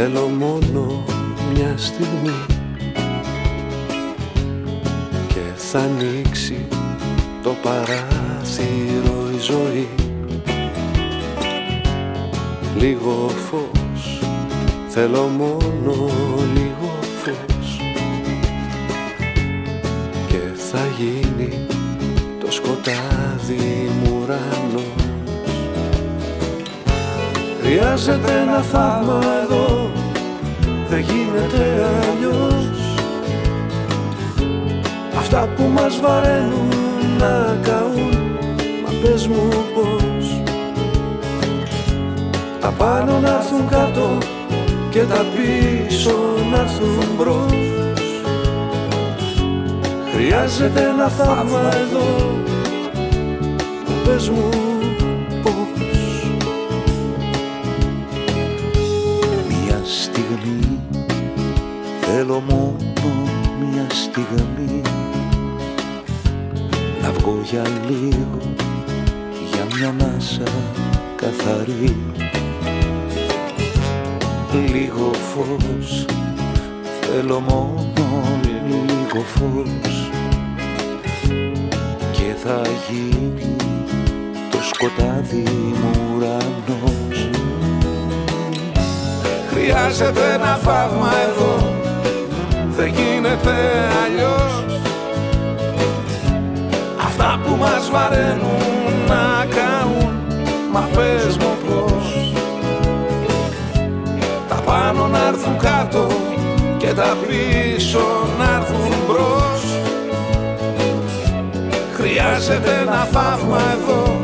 Θέλω μόνο μια στιγμή Και θα ανοίξει το παράθυρο η ζωή. Λίγο φως, θέλω μόνο λίγο φως Και θα γίνει το σκοτάδι μου ουρανός Χρειάζεται ένα θαύμα εδώ. Δεν γίνεται αλλιώς. Αυτά που μας βαραίνουν να καούν Μα πες μου πως Τα πάνω να έρθουν κάτω Και τα πίσω να έρθουν μπρος. Χρειάζεται ένα θαύμα εδώ. Πες μου Θέλω μόνο μια στιγμή. Να βγω για λίγο για μια μάσα καθαρή. Λίγο φως θέλω μόνο λίγο φως. Και θα γίνει το σκοτάδι μου ουρανός. Χρειάζεται ένα φαύμα εδώ δεν γίνεται αλλιώς. Αυτά που μας βαραίνουν να καούν Μα πες μου πώς. Τα πάνω να έρθουν κάτω Και τα πίσω να έρθουν μπρος. Χρειάζεται ένα θαύμα εδώ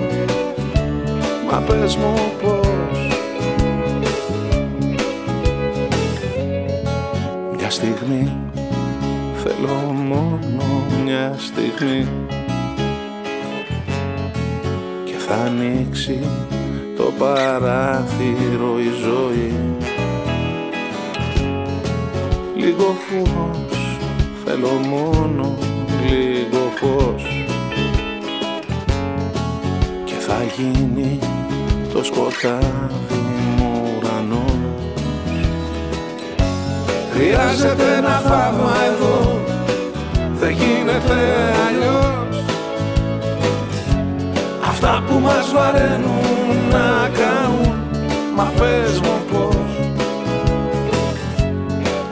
Μα πες μου πώς. Μια στιγμή Θέλω μόνο μια στιγμή. Και θα ανοίξει το παράθυρο η ζωή. Λίγο φως, θέλω μόνο λίγο φως. Και θα γίνει το σκοτάδι μου ουρανός. Χρειάζεται ένα θαύμα εδώ δεν γίνεται αλλιώς. Αυτά που μας βαραίνουν να καούν Μα πες μου πώς.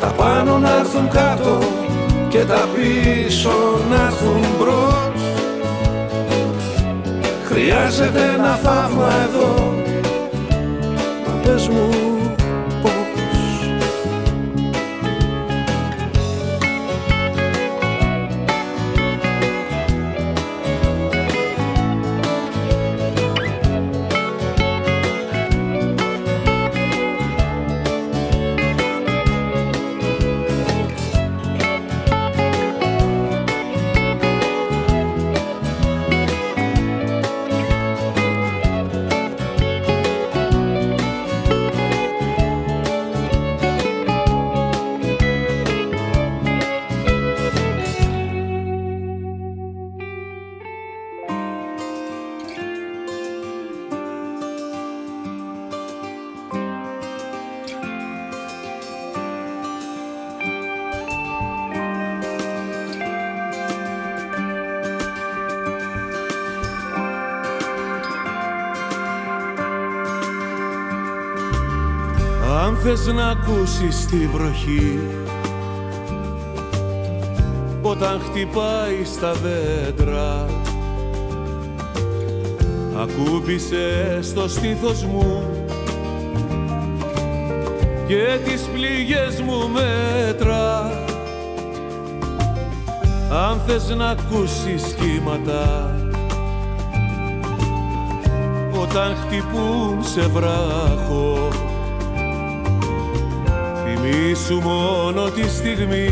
Τα πάνω να έρθουν κάτω Και τα πίσω να έρθουν μπρος. Χρειάζεται ένα θαύμα εδώ. Μα πες μου θες να ακούσεις τη βροχή. Όταν χτυπάει στα δέντρα ακούμπησε στο στήθος μου και τις πληγές μου μέτρα. Αν θες να ακούσεις κύματα όταν χτυπούν σε βράχο Θυμήσου μόνο τη στιγμή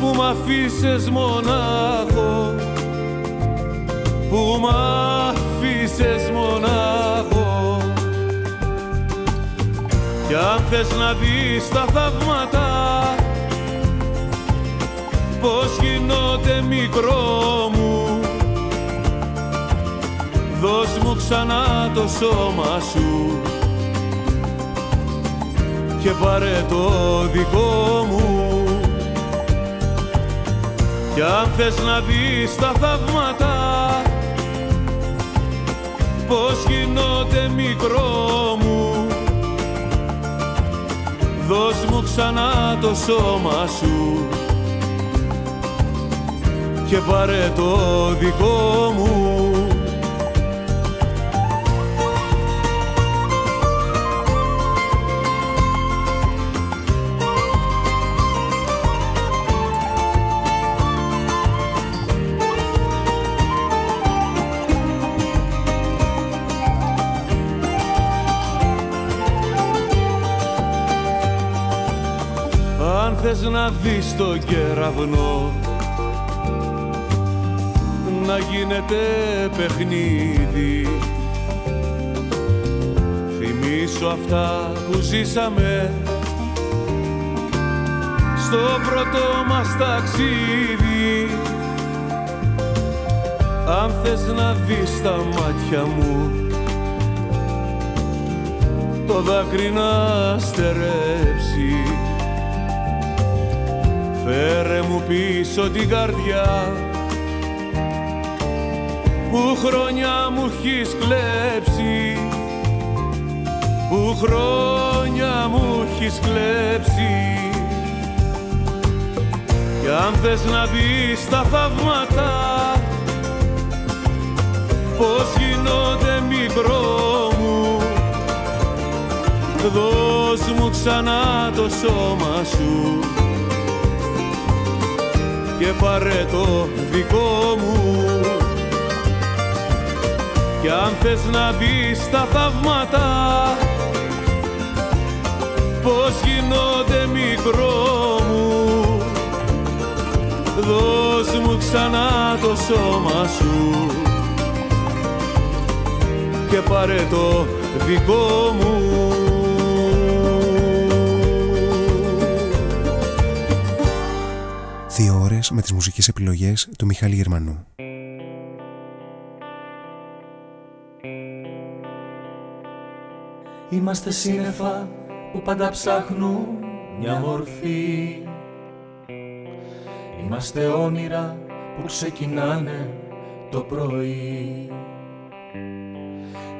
που μ' αφήσες μονάχο που μ' αφήσες μονάχο. Κι αν θες να δεις τα θαύματα πως γινόται μικρό μου δώσ' μου ξανά το σώμα σου και πάρε το δικό μου. Κι αν θες να δεις τα θαύματα πως γινόται μικρό μου. Δώσ' μου ξανά το σώμα σου και πάρε το δικό μου να δεις το κεραυνό να γίνεται παιχνίδι. Θυμήσου αυτά που ζήσαμε στο πρώτο μας ταξίδι. Αν θες να δεις τα μάτια μου το δάκρυ να στερέψει φέρε μου πίσω την καρδιά που χρόνια μου έχεις κλέψει. Που χρόνια μου έχεις κλέψει. Κι αν θες να δεις τα θαύματα πως γίνονται μικρό μου δώσ' μου ξανά το σώμα σου και πάρε το δικό μου. Κι αν θες να δεις τα θαύματα πως γίνονται μικρό μου. Δώσ' μου ξανά το σώμα σου και πάρε το δικό μου ώρες με τις μουσικές επιλογές του Μιχάλη Γερμανού. Είμαστε σύννεφα που πάντα ψάχνουν μια μορφή. Είμαστε όνειρα που ξεκινάνε το πρωί.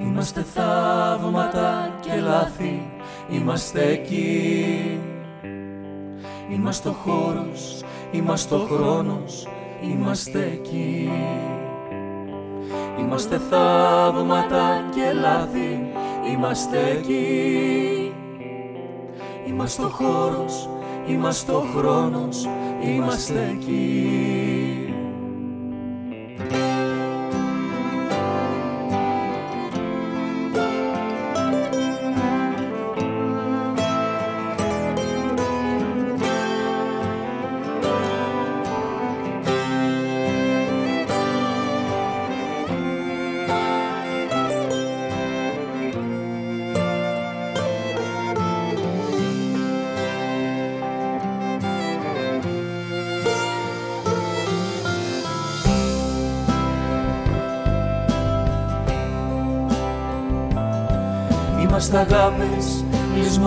Είμαστε θαύματα και λάθη, είμαστε εκεί. Είμαστε ο χώρος, είμαστε ο χρόνος, είμαστε εκεί. Είμαστε θαύματα και λάθη, είμαστε εκεί. Είμαστε ο χώρος, είμαστε ο χρόνος, είμαστε εκεί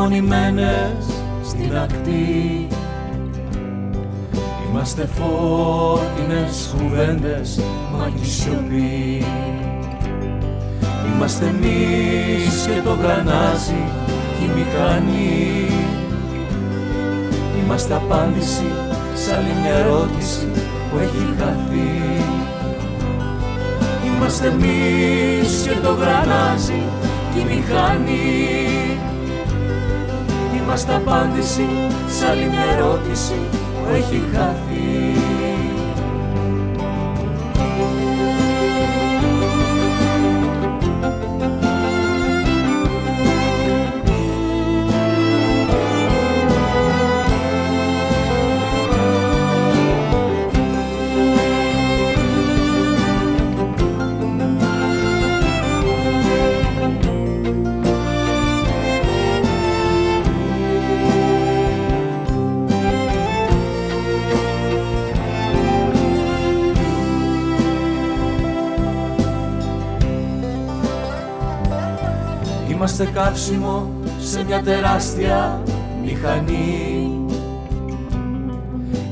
λησμονημένες στην ακτή. Είμαστε φώτινες κουβέντες μα κι σιωπή. Είμαστε εμείς και το γρανάζι και η μηχανή. Είμαστε απάντηση σε άλλη μια ερώτηση που έχει χαθεί. Είμαστε εμείς και το γρανάζι και η μηχανή Είμαστε απάντηση. Σε άλλη μια ερώτηση που έχει χαθεί καύσιμο σε μια τεράστια μηχανή.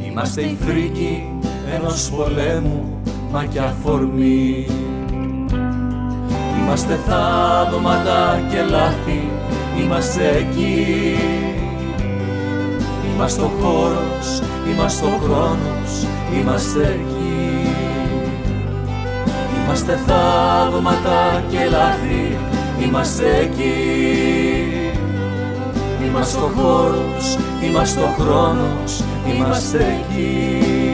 Είμαστε η φρίκη ενός πολέμου μα κι αφορμή. Είμαστε θαύματα και λάθη, είμαστε εκεί. Είμαστε ο χώρος, είμαστε ο χρόνος, είμαστε εκεί. Είμαστε θαύματα και λάθη, είμαστε εκεί. Είμαστε ο χώρος, είμαστε ο χρόνος, είμαστε εκεί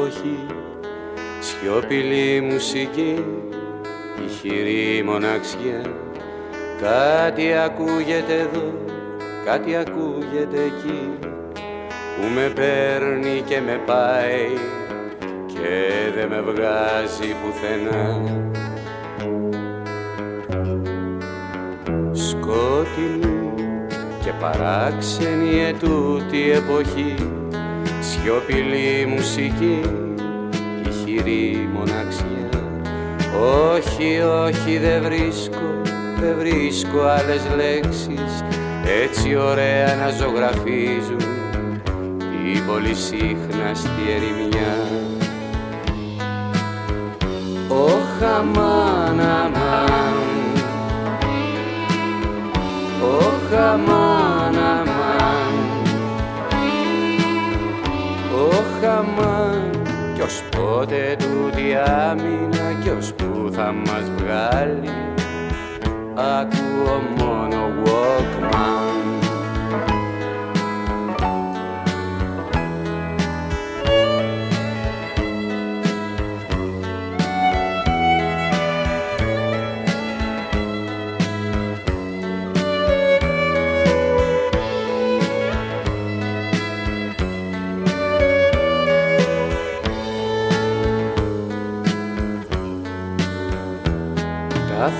εποχή. Σιωπηλή μουσική, ηχηρή μοναξιά. Κάτι ακούγεται εδώ, κάτι ακούγεται εκεί Που με παίρνει και με πάει και δεν με βγάζει πουθενά. Σκότεινη και παράξενη ετούτη εποχή Σιωπηλή μουσική, ηχηρή μοναξιά. Όχι, όχι δεν βρίσκω, δεν βρίσκω άλλες λέξεις. Έτσι ωραία να ζωγραφίζουν την πολυσύχναστη ερημιά. Oh, aman, aman Oh, aman, ως πότε τούτη άμυνα κι ως που θα μας βγάλει. Ακούω μόνο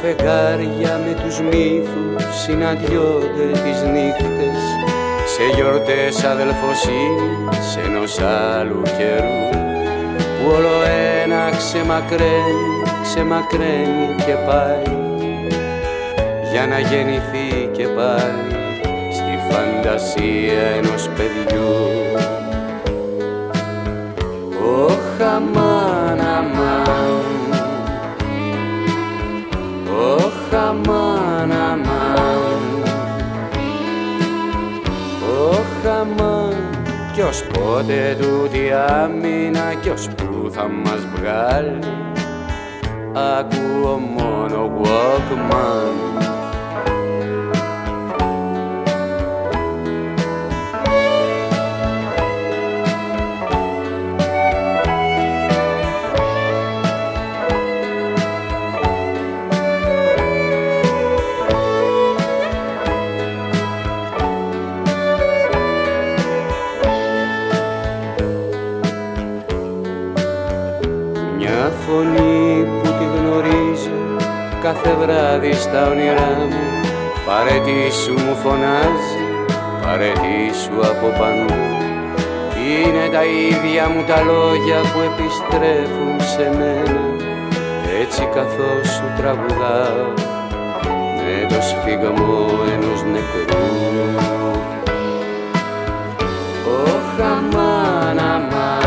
φεγγάρια με τους μύθους συναντιόνται τις νύχτες σε γιορτές αδελφοσύνης ενός άλλου καιρού που όλο ένα ξεμακραίνει, ξεμακραίνει και πάει για να γεννηθεί και πάλι στη φαντασία ενός παιδιού. Ο αμάν, αμάν, αμάν. Ωχ, αμάν Κι ως πότε τούτη άμυνα κι ως που θα μας βγάλει. Ακούω μόνο Walkman κάθε βράδυ στα όνειρά μου. Παρετήσου μου φωνάζει, παρετήσου από πάνω. Είναι τα ίδια μου τα λόγια που επιστρέφουν σε μένα. Έτσι καθώς σου τραγουδάω με το σφίγγαμο ενός νεκρού. Ωχ, αμάν, αμάν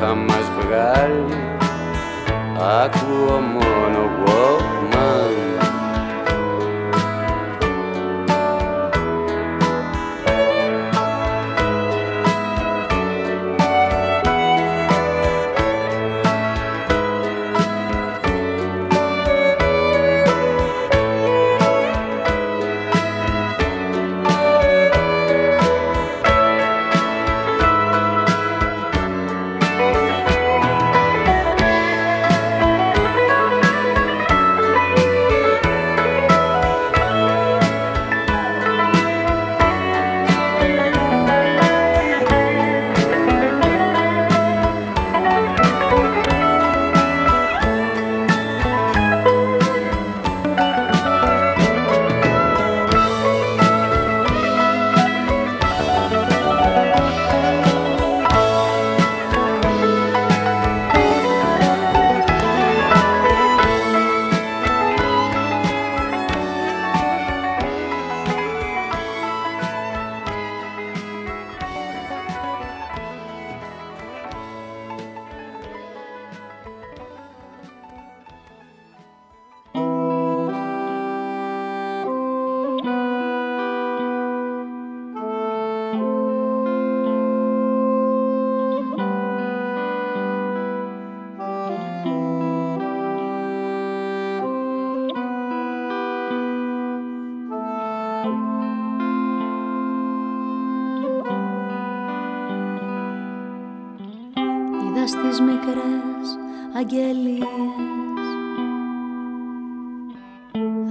θα μας βγάλει. Ακούω μόνο Walkman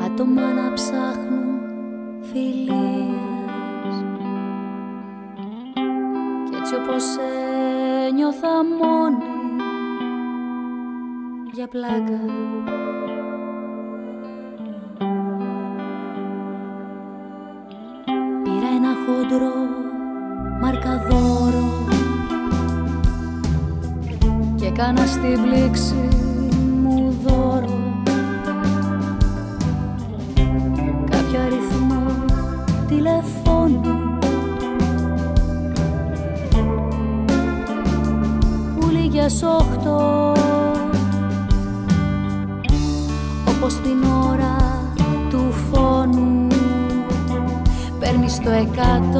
Άτομα να ψάχνουν φιλίες. Κι έτσι όπως ένιωθα μόνη Για πλάκα. Πήρα ένα χοντρό μαρκαδόρο και κάνα στην πλήξη красота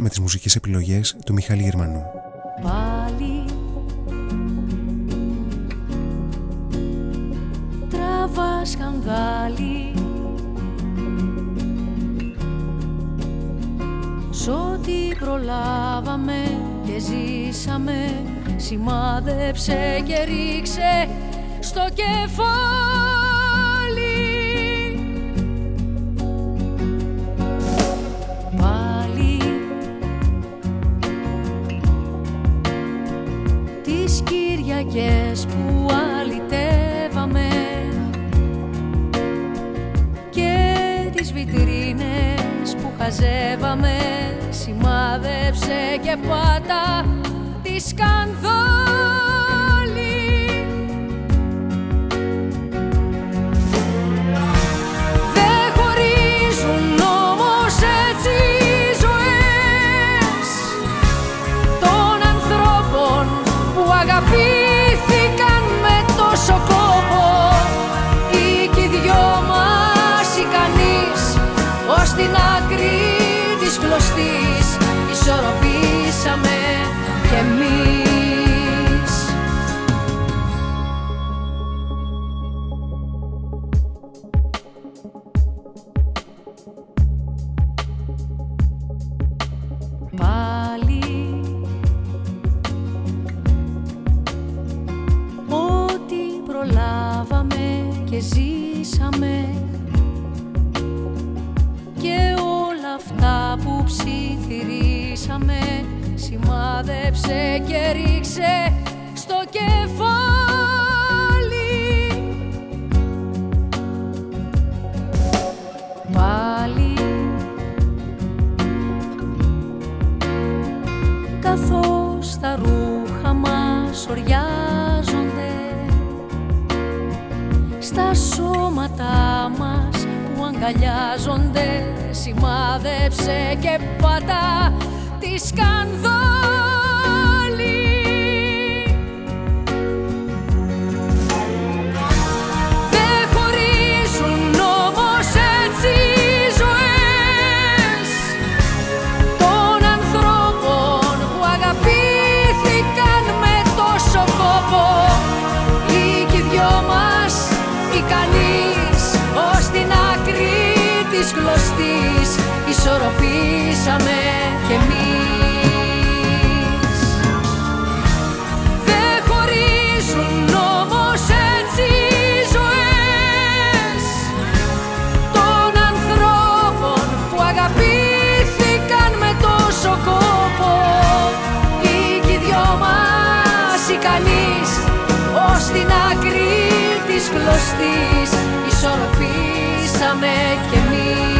με τις μουσικές επιλογές του Μιχάλη Γερμανού. Πάλι τραβά σκανδάλι Σ' ό,τι προλάβαμε και ζήσαμε σημάδεψε και ρίξε της κλωστής ισορροπήσαμε κι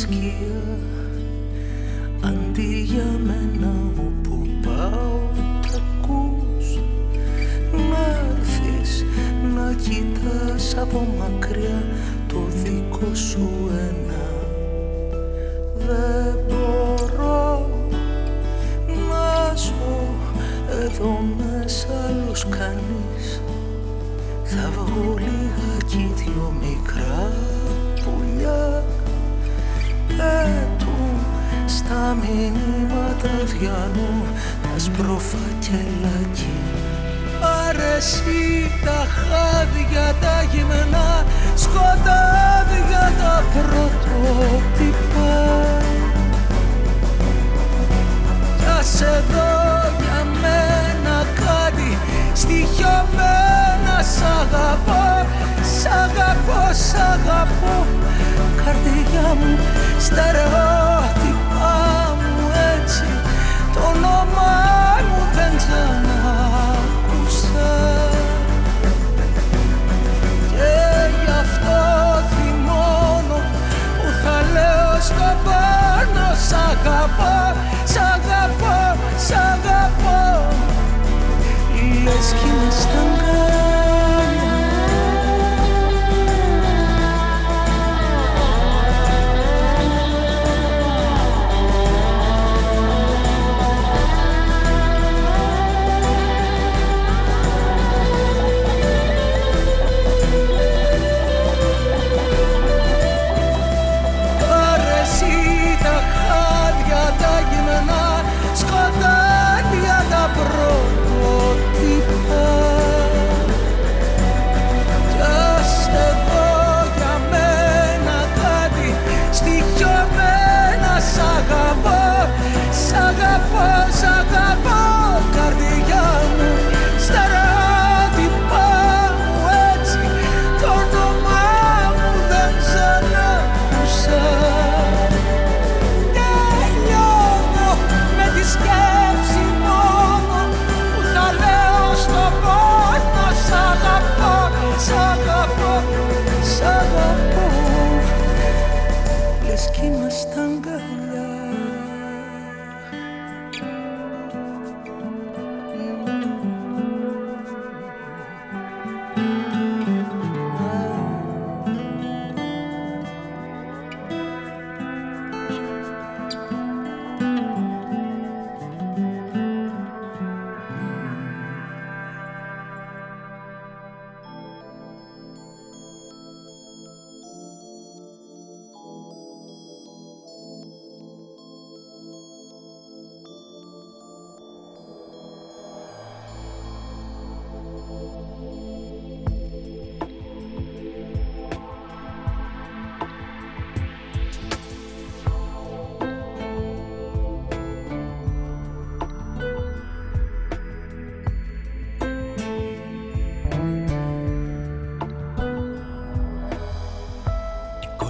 θρησκεία αντί για μένα όπου πάω τα ακούς να έρθεις να κοιτάς από μακριά το δικό σου ένα. Δεν μπορώ να ζω εδώ μέσα άλλος κανείς. Θα βγω λιγάκι δυο μηνύματα διανού τα σπροφακελάκι αρέσει τα χάδια τα γυμνά σκοτάδια τα πρωτότυπα. Κι ας εδώ για μένα κάτι στοιχειωμένα σ' αγαπώ, σ' αγαπώ, σ' αγαπώ. Καρδιά μου στερεότυπα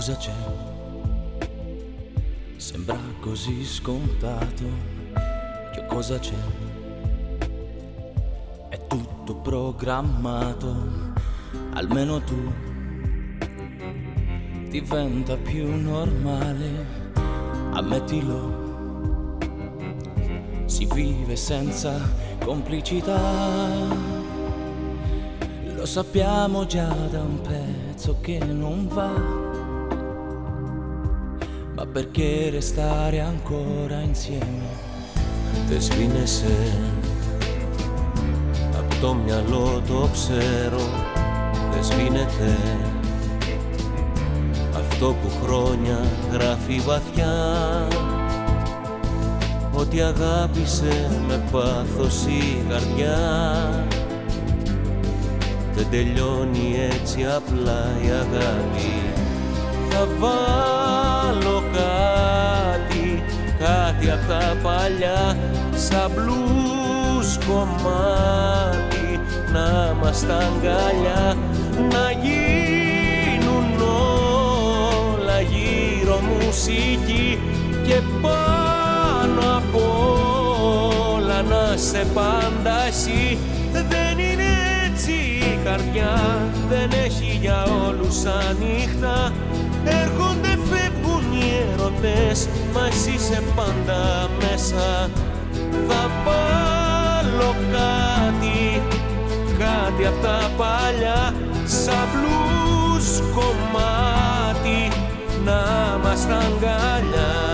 Cosa c'è? Sembra così scontato. Che cosa c'è? È tutto programmato, almeno tu diventa più normale, ammettilo. Si vive senza complicità. Lo sappiamo già da un pezzo che non va. Ma perché restare ancora insieme? Δεν σβήνεσαι Απ' το μυαλό το ξέρω Δεν σβήνεται Αυτό που χρόνια γράφει βαθιά Ότι αγάπησε με πάθος η καρδιά Δεν τελειώνει έτσι απλά η αγάπη Θα βάλω κάτι απ' τα παλιά Σαν μπλουζ κομμάτι να μας τα αγκαλιά Να γίνουν όλα γύρω μουσική Και πάνω απ' όλα να σε πάντα εσύ. Δεν είναι έτσι η καρδιά Δεν έχει για όλους ανοιχτά. Έρχονται φεύγουν οι έρωτες Μα εσύ είσαι πάντα μέσα Θα βάλω κάτι Κάτι απ' τα παλιά Σαν blues κομμάτι Να μας τα αγκαλιά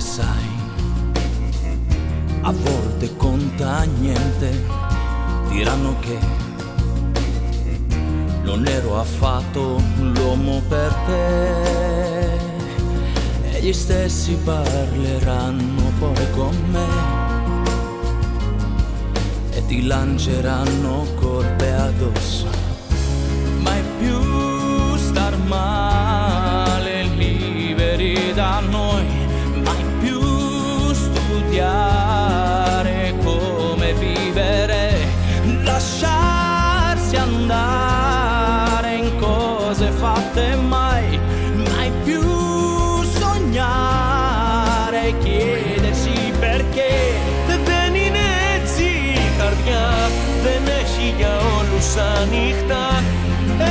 sai, a volte conta niente, diranno che non ero affatto l'uomo per te. E gli stessi parleranno poi con me e ti lanceranno colpe addosso. Mai più star male liberi da όλους ανοιχτά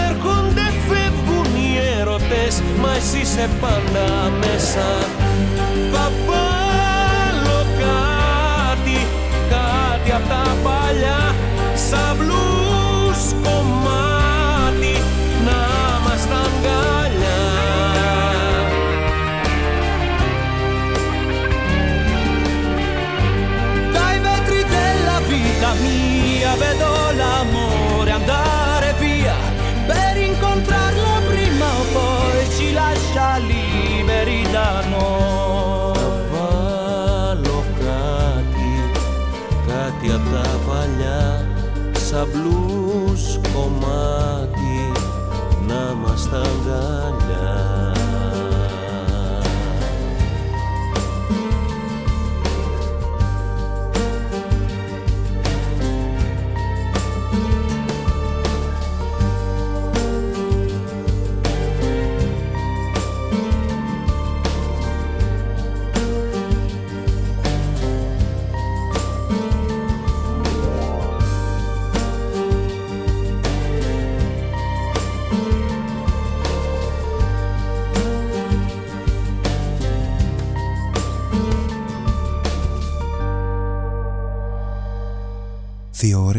Έρχονται, φεύγουν οι έρωτες, μα εσύ είσαι πάντα μέσα. Θα απ' τα παλιά. Σαν σαν μπλούς κομμάτι να μας τα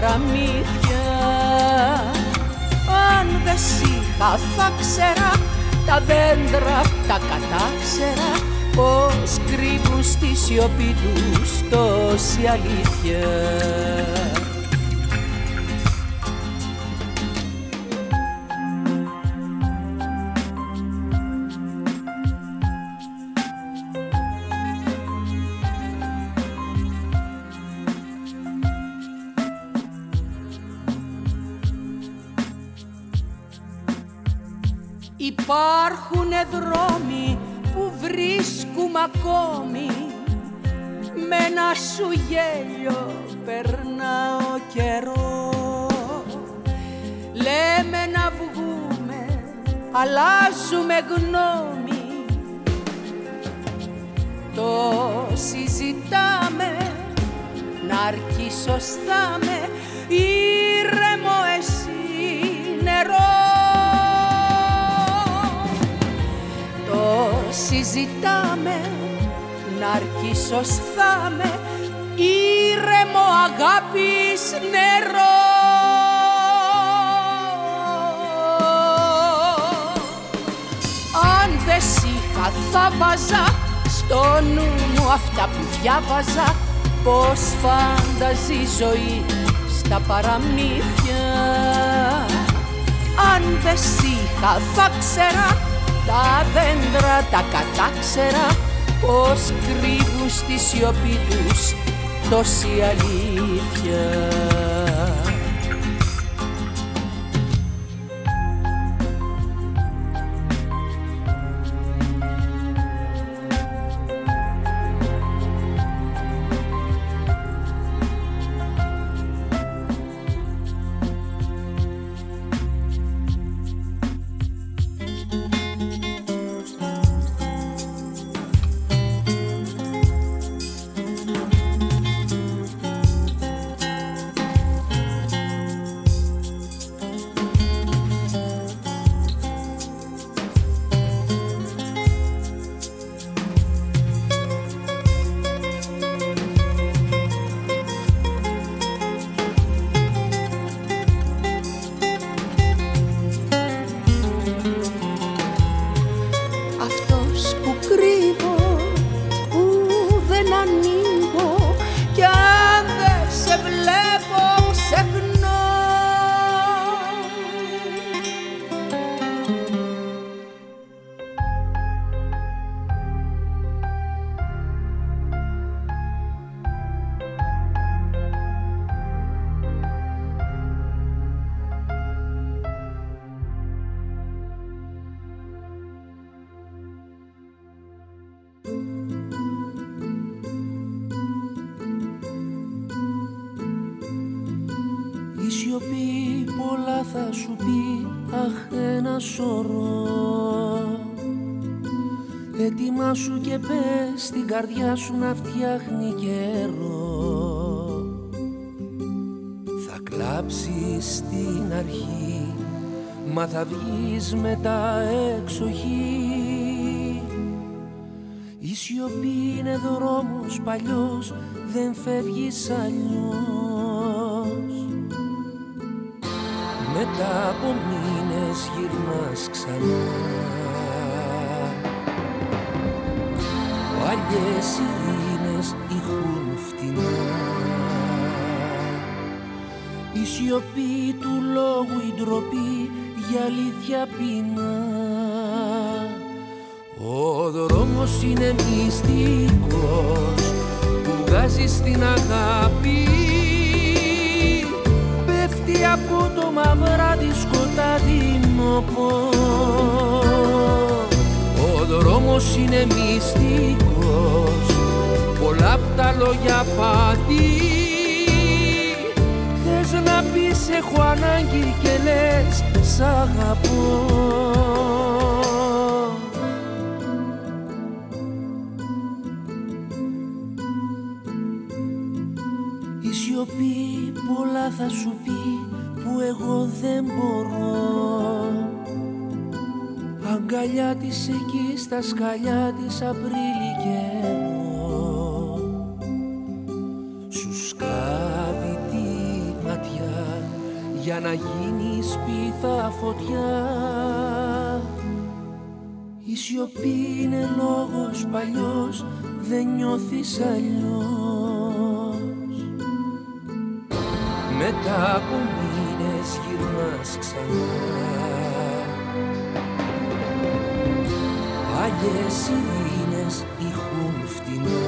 Παραμύθια. Αν δεν είχα θα ξέρα τα δέντρα τα κατάξερα. Πως κρύβουν στη σιωπή τους τόση αλήθεια Υπάρχουν δρόμοι που βρίσκουμε ακόμη. Με ένα σου γέλιο περνάω καιρό. Λέμε να βγούμε, αλλάζουμε γνώμη. Το συζητάμε, να αρκεί σωστά με συζητάμε, να αρκεί σωστά με ήρεμο αγάπης νερό. Αν δεν είχα θα βάζα στο νου μου αυτά που διάβαζα. Πως φάνταζε η ζωή στα παραμύθια. Αν δεν είχα θα ξέρα τα δέντρα τα κατάξερα πως κρύβουν στη σιωπή τους τόση αλήθεια καρδιά σου να φτιάχνει καιρό. Θα κλάψεις στην αρχή Μα θα βγεις μετά εξοχή Η σιωπή είναι δρόμος παλιός Δεν φεύγεις αλλιώς αλήθεια πεινά Ο δρόμος είναι μυστικός που βγάζει στην αγάπη. Πέφτει από το μαυράδι σκοτάδινο Ο δρόμος είναι μυστικός πολλά απ' τα λόγια πάτη Θες να πεις έχω ανάγκη και λες σ' αγαπώ. Η σιωπή πολλά θα σου πει που εγώ δεν μπορώ. Αγκαλιά της εκεί στα σκαλιά της Απρίλη καιρό για να γίνει σπίθα φωτιά. Η σιωπή είναι λόγος παλιός δεν νιώθεις αλλιώς. Μετά από μήνες γυρνάς ξανά. Παλιές ειρήνες ηχούν φτηνά.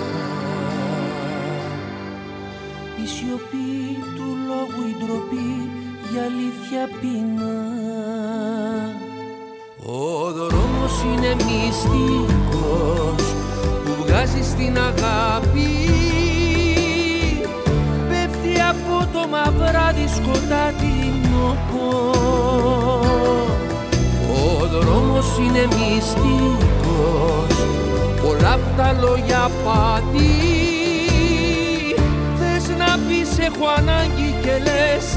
Η σιωπή του λόγου η ντροπή για αλήθεια πεινά. Ο δρόμος είναι μυστικός που βγάζει στην αγάπη. Απότομα βράδυ σκοτάδινο Ο δρόμος είναι μυστικός Πολλά απ' τα λόγια πάτη Θες να πεις έχω ανάγκη και λες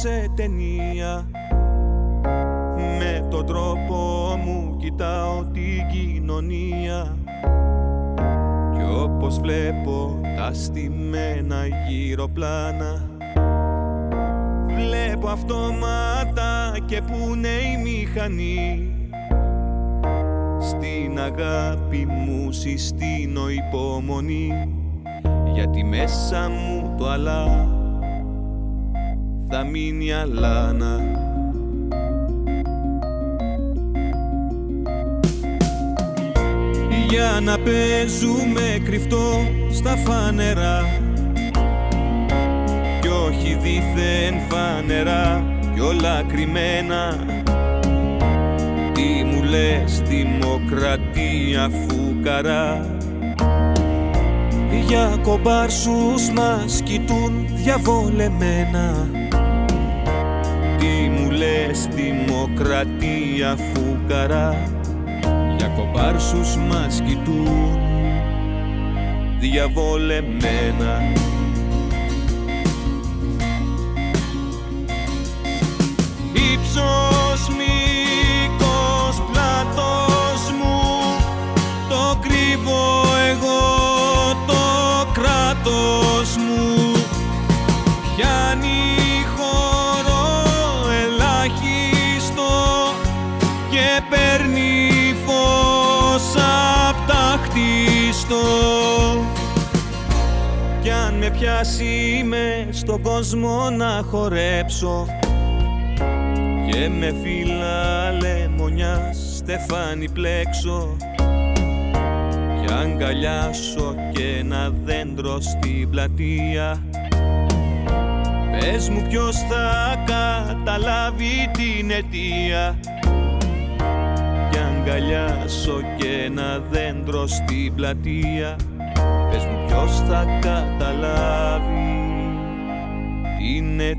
σε ταινία. Με τον τρόπο μου κοιτάω την κοινωνία. Κι όπως βλέπω τα στημένα γύρω πλάνα Βλέπω αυτόματα και που είναι η μηχανή. Στην αγάπη μου συστήνω υπομονή γιατί μέσα μου το αλλά θα μείνει αλάνα. Για να παίζουμε κρυφτό στα φανερά. Κι όχι δίθεν φανερά κι όλα κρυμμένα. Τι μου λες δημοκρατία φουκαρά. Για κομπάρσους μας κοιτούν διαβολεμένα λες δημοκρατία φουκαρά για κομπάρσους μας κοιτούν διαβολεμένα. Υψος πιάσει με στον κόσμο να χορέψω. Και με φύλλα λεμονιάς στεφάνι πλέξω. Κι αγκαλιάσω και ένα δέντρο στην πλατεία. Πες μου ποιος θα καταλάβει την αιτία. Αγκαλιάσω και ένα δέντρο στην πλατεία. Πες μου ποιος θα καταλάβει την αιτία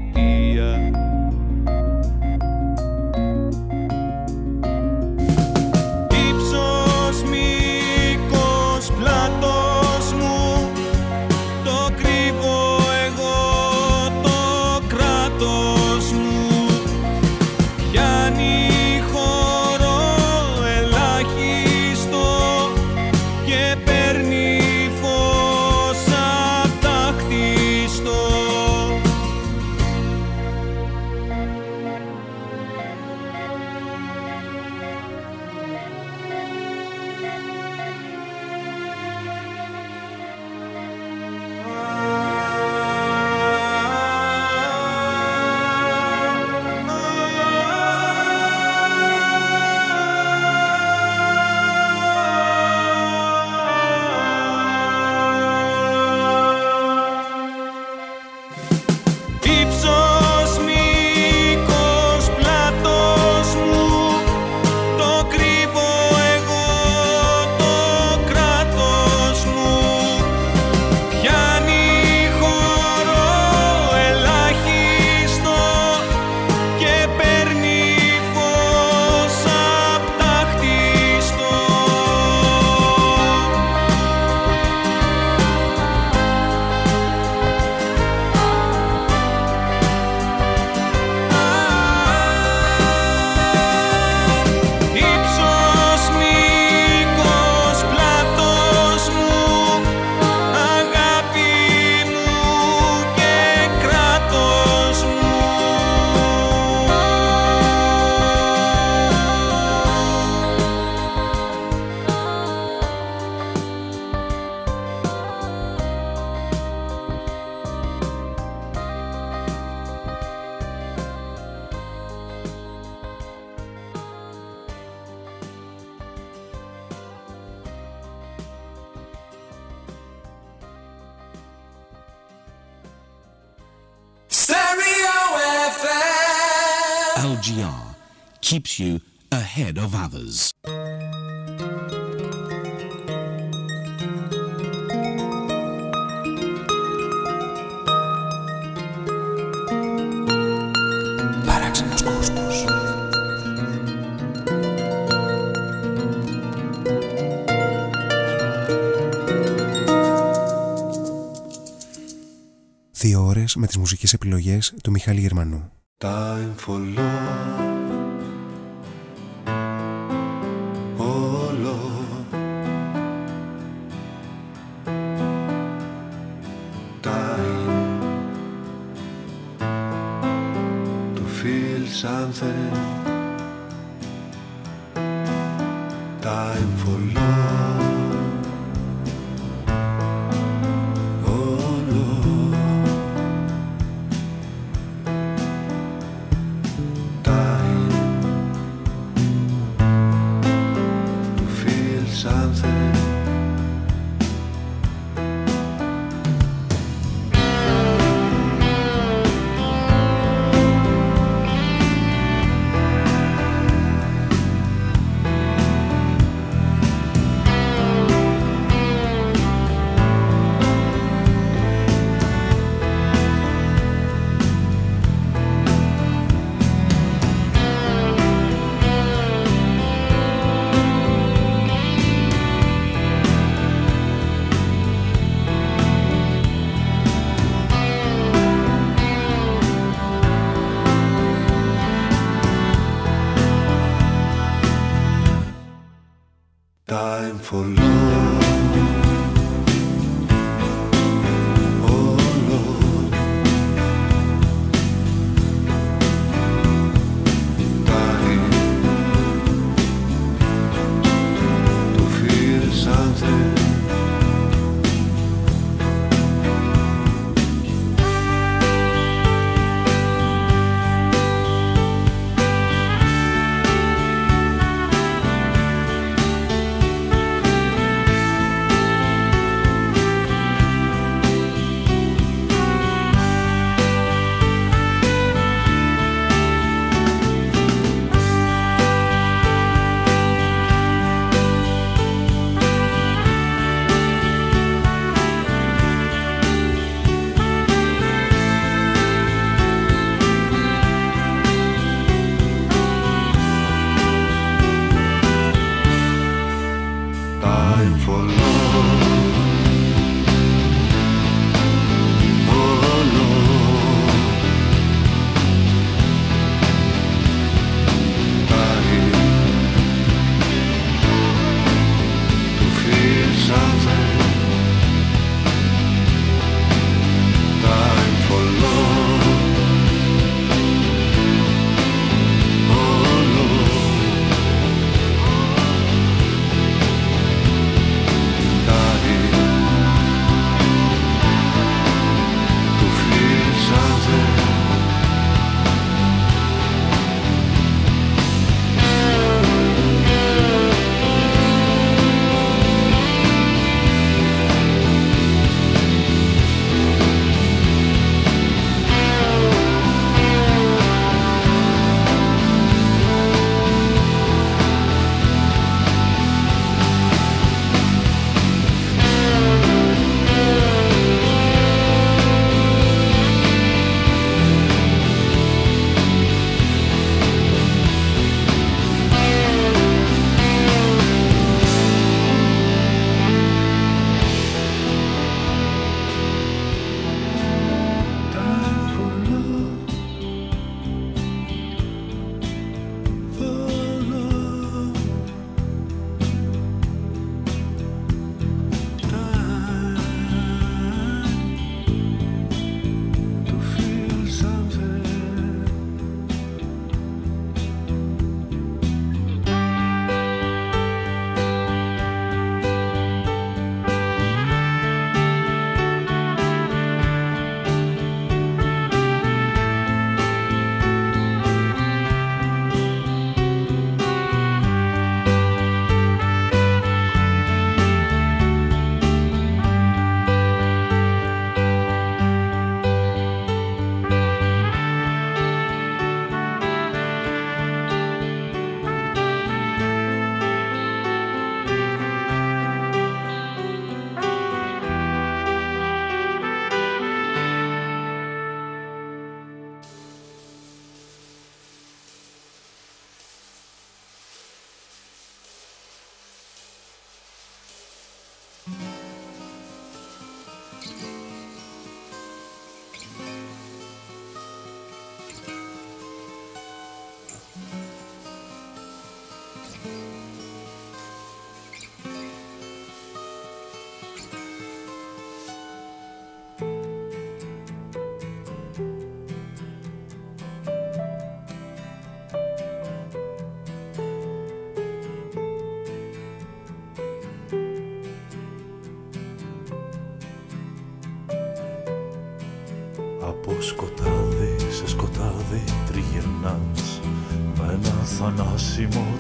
μουσικές επιλογές του Μιχάλη Γερμανού. Time for love.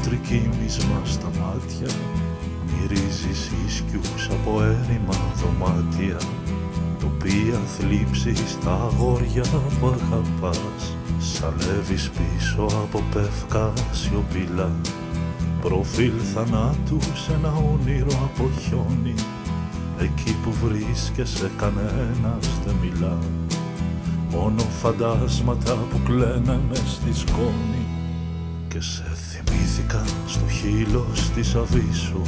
Τρικύμισμα στα μάτια. Μυρίζεις ίσκιους από έρημα δωμάτια. Τοπία θλίψεις τα αγόρια που αγαπάς. Σαλεύεις πίσω από πεύκα σιωπηλά. Προφίλ θανάτου σε ένα όνειρο από χιόνι Εκεί που βρίσκεσαι κανένας δεν μιλά. Μόνο φαντάσματα που κλαίνε μες στη σκόνη. Και σε στο χείλος της αβίσου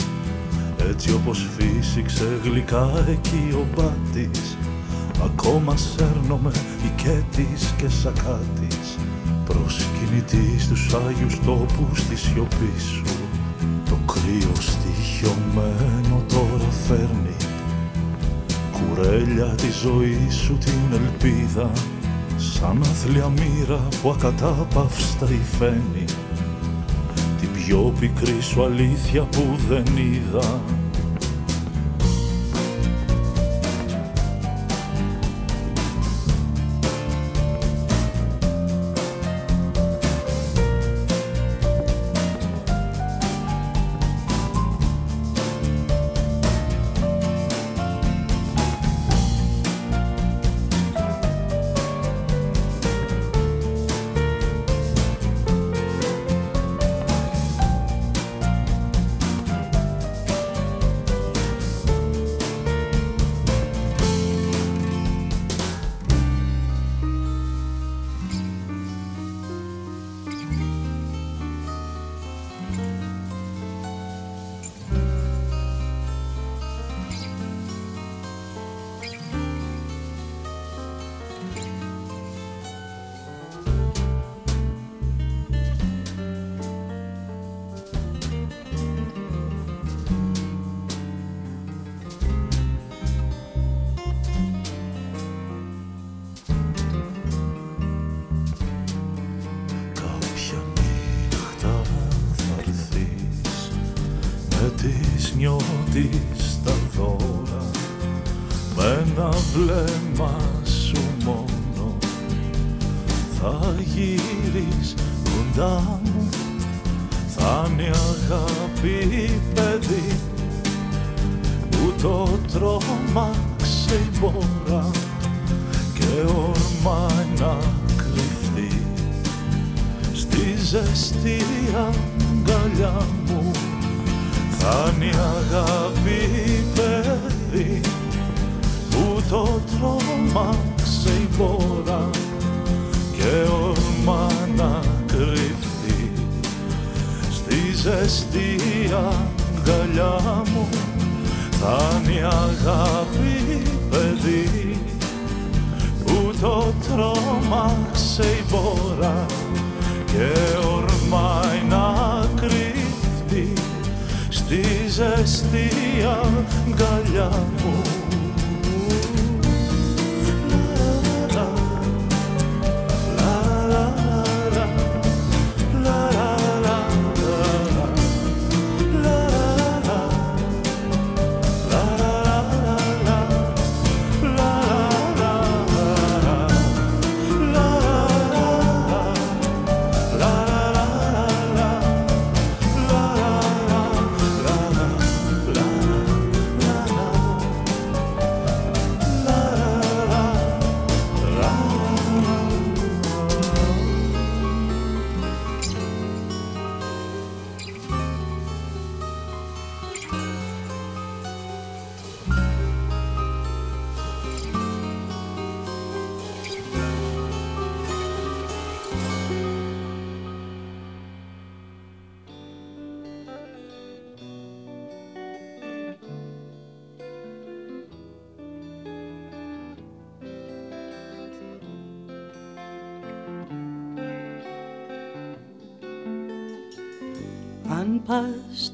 έτσι όπως φύσηξε γλυκά εκεί ο μπάτης. Ακόμα σέρνομαι οικέτης και σακάτης. Προσκυνητής στους Άγιους τόπους της σιωπή σου. Το κρύο στοιχειωμένο τώρα φέρνει. Κουρέλια τη ζωή σου την ελπίδα. Σαν αθλια μοίρα που ακατάπαυστα υφαίνει πιο πικρή σου αλήθεια που δεν είδα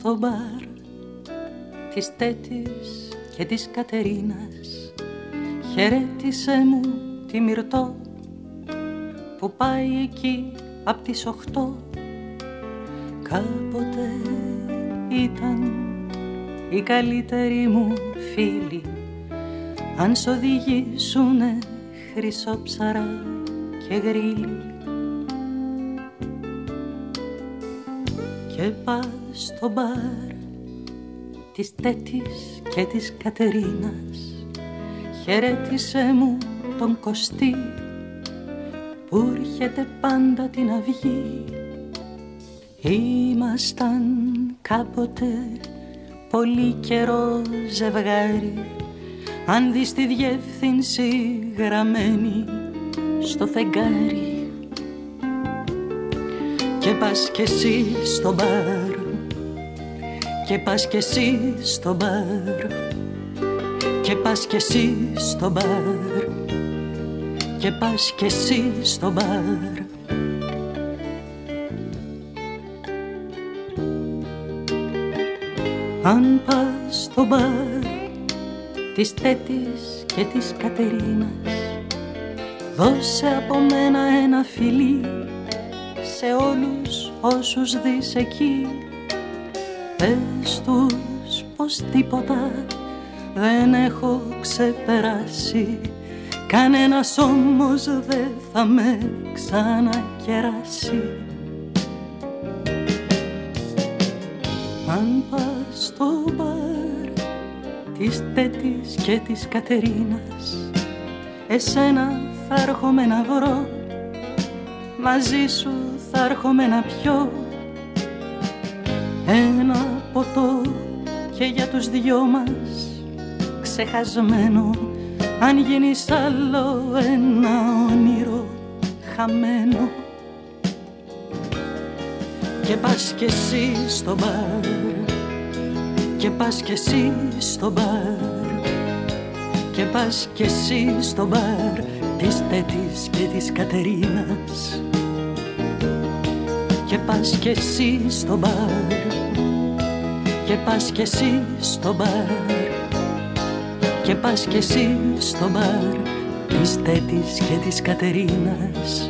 στο μπαρ της Τέτης και της Κατερίνας. Χαιρέτησε μου τη Μυρτώ που πάει εκεί απ' τις οχτώ. Κάποτε ήταν η καλύτερη μου φίλη. Αν σ' οδηγήσουνε χρυσόψαρα και γρήλι και πας στο μπαρ της Τέτης και της Κατερίνας. Χαιρέτησε μου τον Κωστή που έρχεται πάντα την αυγή. Ήμασταν κάποτε πολύ καιρό ζευγάρι αν δεις τη διεύθυνση γραμμένη στο φεγγάρι. Και πας κι εσύ στο μπαρ και πας κι εσύ στο μπαρ. Και πας κι εσύ στο μπαρ. Και πας κι εσύ στο μπαρ. Αν πας στο μπαρ της Τέτης και της Κατερίνας Δώσε από μένα ένα φιλί σε όλους όσους δεις εκεί Πες τους πως τίποτα δεν έχω ξεπεράσει. Κανένας όμως δεν θα με ξανακεράσει. Αν πας στο μπαρ της Τέτης και της Κατερίνας Εσένα θα έρχομαι να βρω. Μαζί σου θα έρχομαι να πιω Ένα ποτό και για τους δυο μας Ξεχασμένο. Αν γίνεις άλλο ένα όνειρο χαμένο. Και πας κι εσύ στο μπαρ και πας κι εσύ στο μπαρ και πας κι εσύ στο μπαρ της Τέτης και της Κατερίνας. Και πας κι εσύ στο μπαρ και πας κι εσύ στο μπαρ. Και πας κι εσύ στο μπαρ. Της Τέτης και της Κατερίνας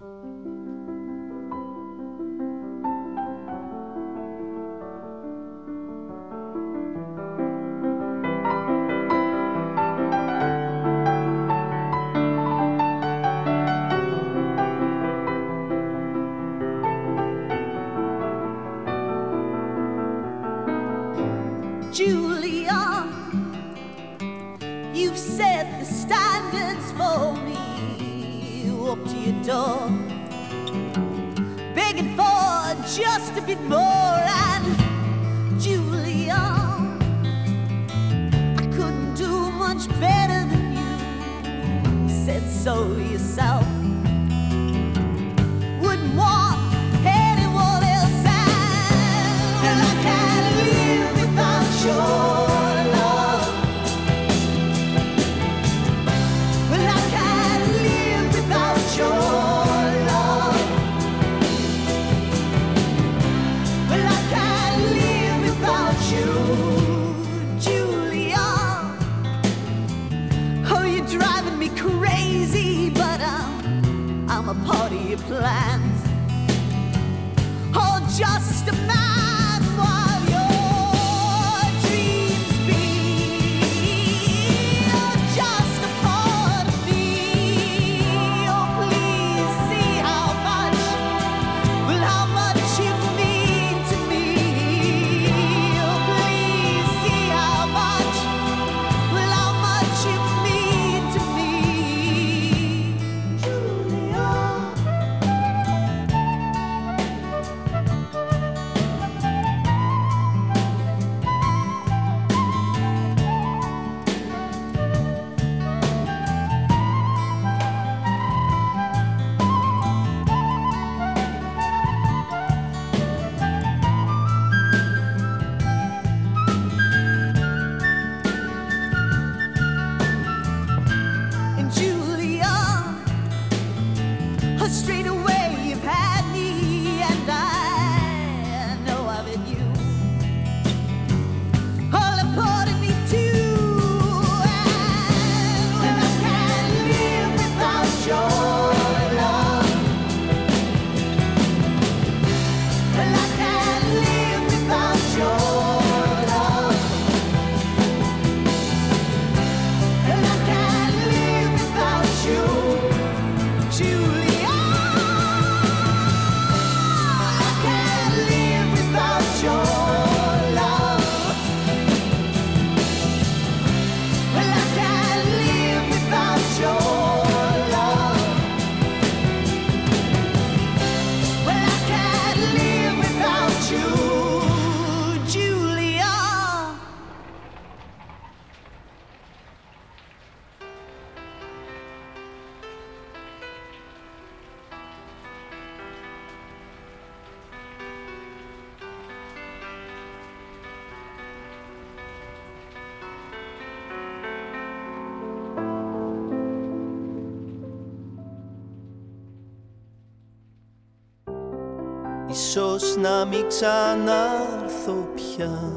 Να μην ξανάρθω πια.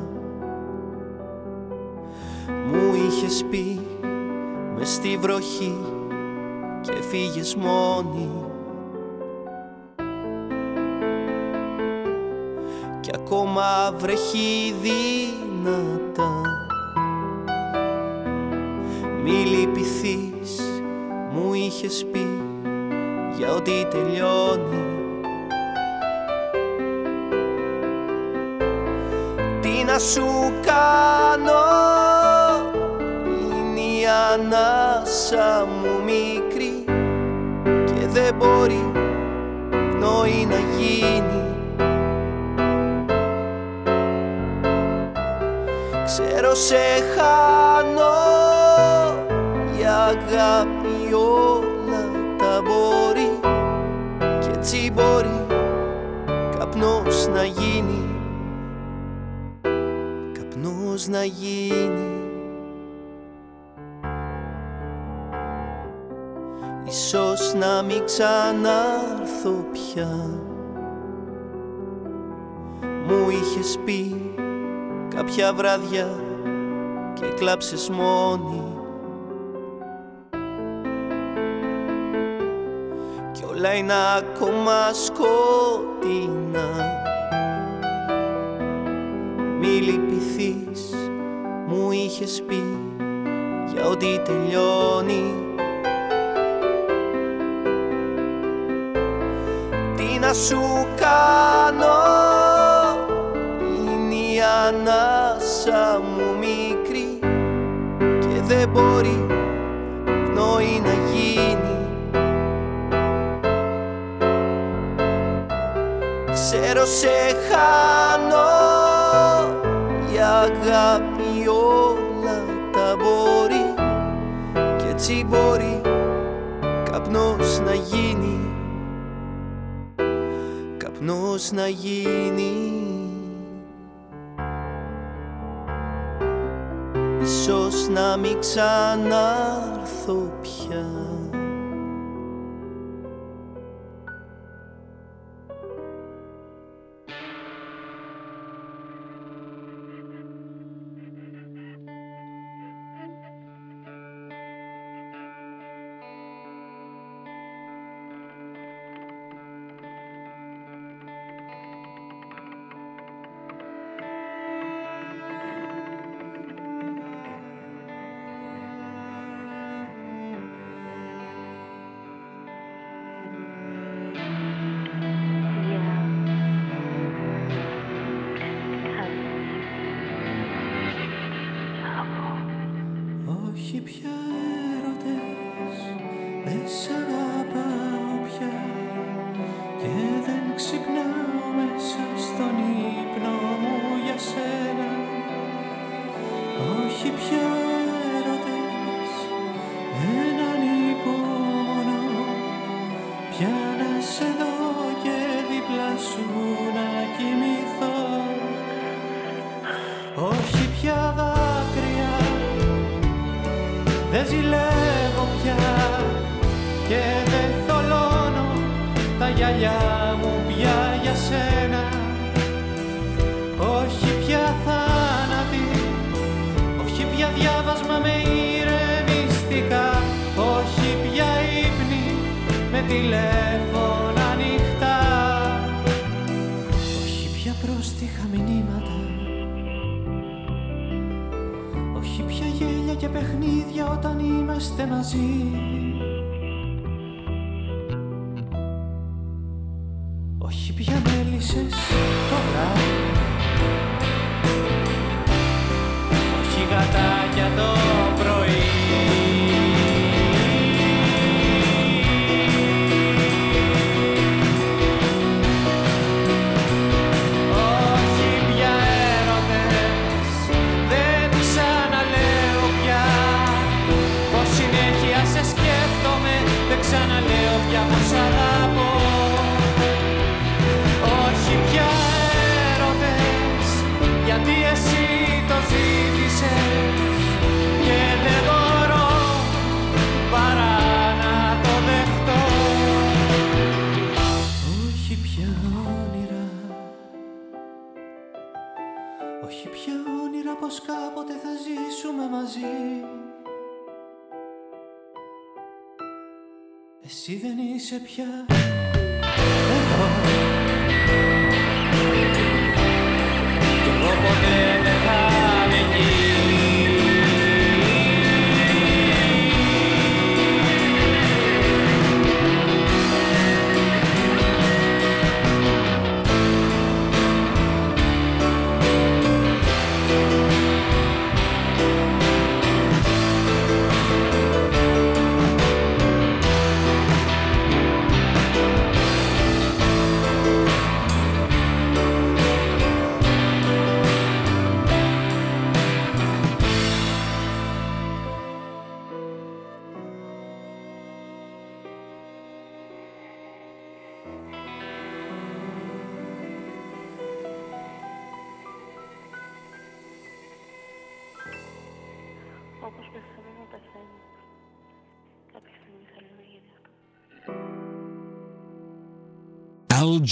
Μου είχες πει μες στη βροχή και φύγες μόνη. Κι ακόμα βρέχει δυνατά Μη λυπηθείς μου είχες πει για ό,τι τελειώνει να σου κάνω. Είναι η ανάσα μου μικρή Και δεν μπορεί πνοή να γίνει. Ξέρω σε χάνω να γίνει. Ίσως να μην ξανάρθω πια. Μου είχες πει κάποια βράδια και κλάψες μόνη. Κι όλα είναι ακόμα σκοτεινά. Μη λυπηθείς μου είχες πει για ό,τι τελειώνει. Τι να σου κάνω Είναι η ανάσα μου μικρή Και δεν μπορεί πνοή να γίνει. Ξέρω σε χάνω Ίσως να γίνει. Ίσως να μην ξανά έχει πια έρωτες μέσα demasiado.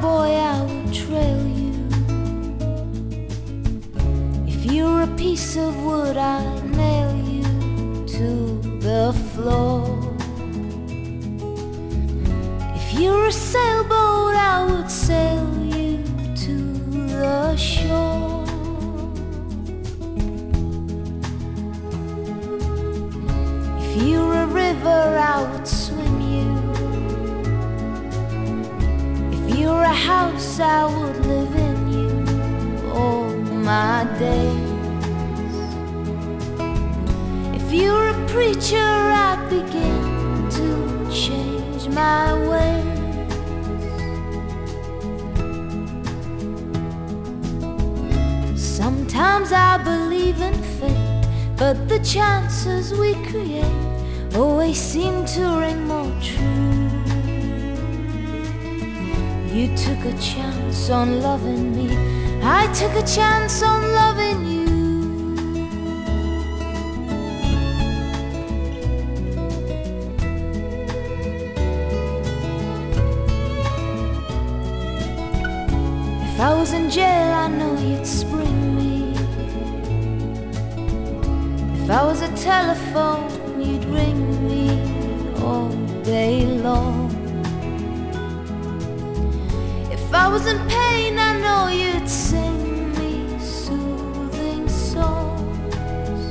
Boy, I would trail you. If you're a piece of wood, I'd nail you to the floor. If you're a sailboat, I would sail you to the shore. I would live in you all my days. If you were a preacher, I'd begin to change my ways. Sometimes I believe in fate, but the chances we create always seem to ring You took a chance on loving me, I took a chance on loving you. If I was in jail, I know you'd spring me. If I was a telephone, was in pain, I know you'd sing me soothing songs.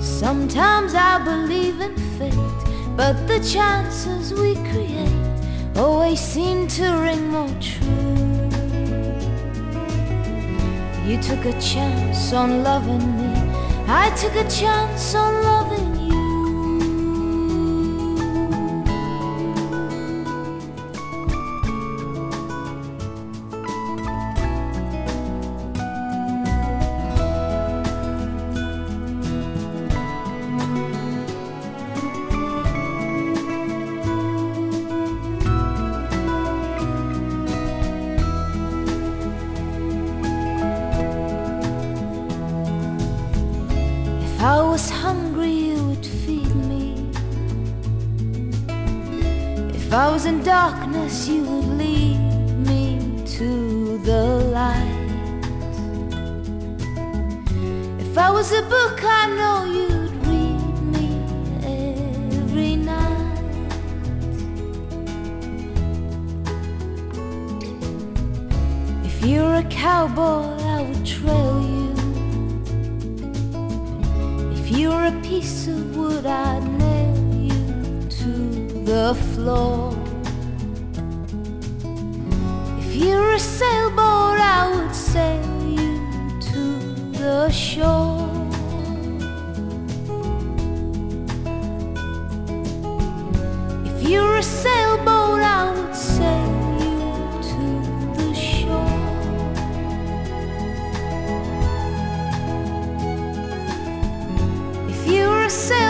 Sometimes I believe in fate, but the chances we create always seem to ring more true. You took a chance on loving me, I took a chance on loving ever say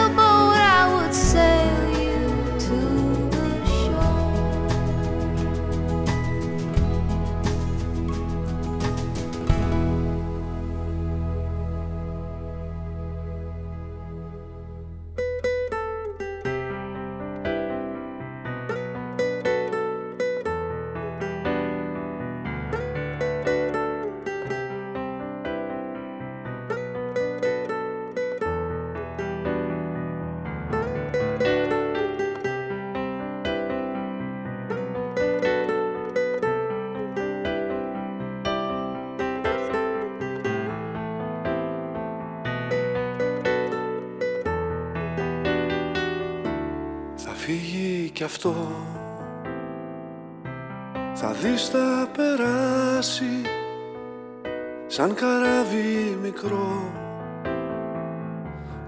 Σαν καράβι μικρό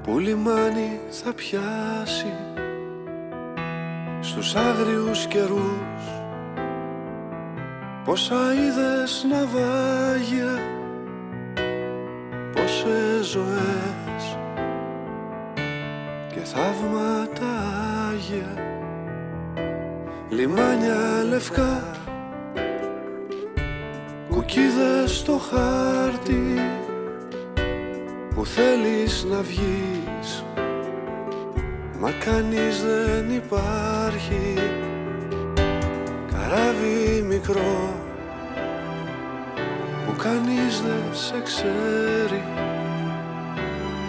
Που λιμάνι θα πιάσει Στους άγριους καιρούς. Πόσα είδες ναυάγια Πόσες ζωές Και θαύματα Άγια. Λιμάνια λευκά Κουκίδες στο χάρτη Που θέλεις να βγεις. Μα κανείς δεν υπάρχει. Καράβι μικρό Που κανείς δεν σε ξέρει.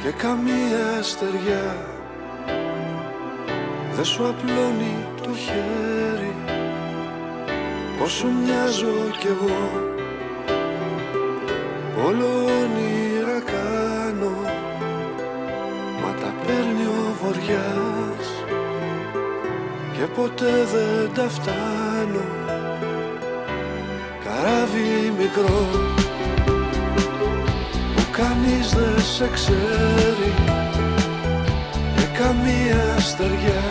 Και καμία στεριά δεν σου απλώνει το χέρι. Πώς σου μοιάζω κι εγώ Όλο όνειρα κάνω Μα τα παίρνει ο βοριάς. Και ποτέ δεν τα φτάνω καράβι μικρό που κανείς δεν σε ξέρει. Και καμία στεριά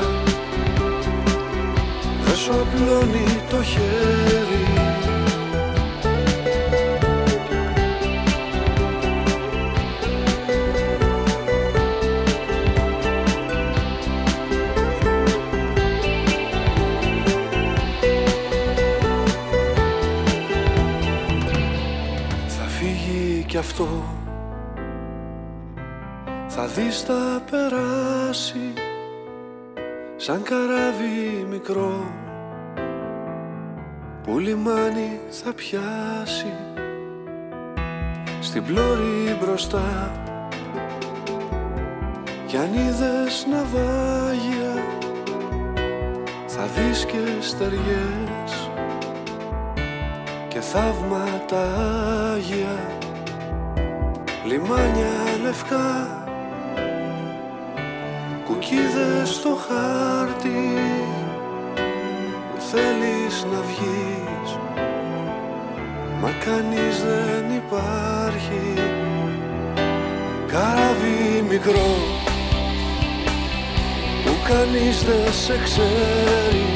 δεν σου απλώνει το χέρι κι αυτό. Θα δεις θα περάσει Σαν καράβι μικρό. Που λιμάνι θα πιάσει Στην πλώρη μπροστά. Κι αν είδες ναυάγια Θα δεις και στεριές και θαύματα Άγια λιμάνια λευκά κουκίδες στο χάρτη που θέλεις να βγεις. Μα κανείς δεν υπάρχει καράβι μικρό που κανείς δεν σε ξέρει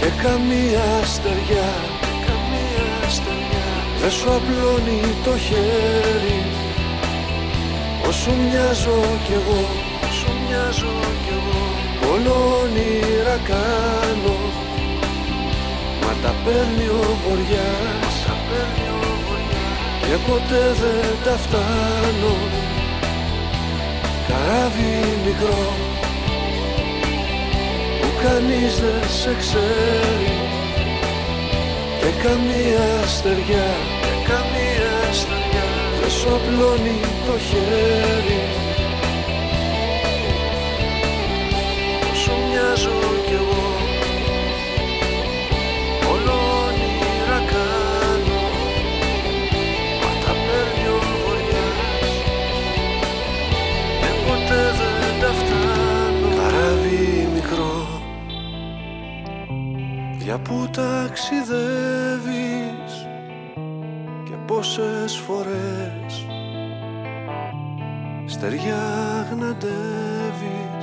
και καμία στεριά δεν σου απλώνει το χέρι. Όσο μοιάζω κι εγώ Όσο μοιάζω κι εγώ Όλο όνειρα κάνω. Μα τα παίρνει ο βοριάς. Τα παίρνει ο βοριάς. Και ποτέ δεν τα φτάνω. Καράβι μικρό Που κανείς δεν σε ξέρει. Και καμία στεριά σου απλώνει το χέρι. Όσο μοιάζω κι εγώ. Όλο όνειρα κάνω. Μα τα παίρνει ο βοριάς. Και ποτέ δεν τα φτάνω. Καράβι μικρό. Για που ταξιδεύεις και πόσες φορές στεριά γναντεύεις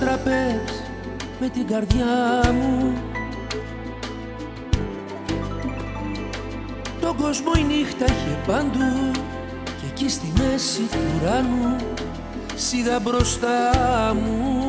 δυο αστραπές Με την καρδιά μου. Τον κόσμο η νύχτα είχε παντού Και εκεί στη μέση του ουρανού Σίδα μπροστά μου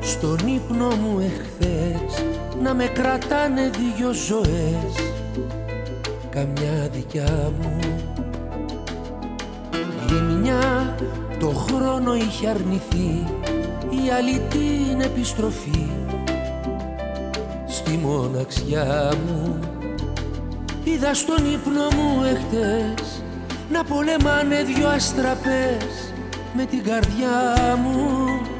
στον ύπνο μου εχθές να με κρατάνε δυο ζωές. Καμιά δικιά μου η μια το χρόνο είχε αρνηθεί η άλλη την επιστροφή. Στη μοναξιά μου είδα στον ύπνο μου εχθές να πολεμάνε δυο αστραπές με την καρδιά μου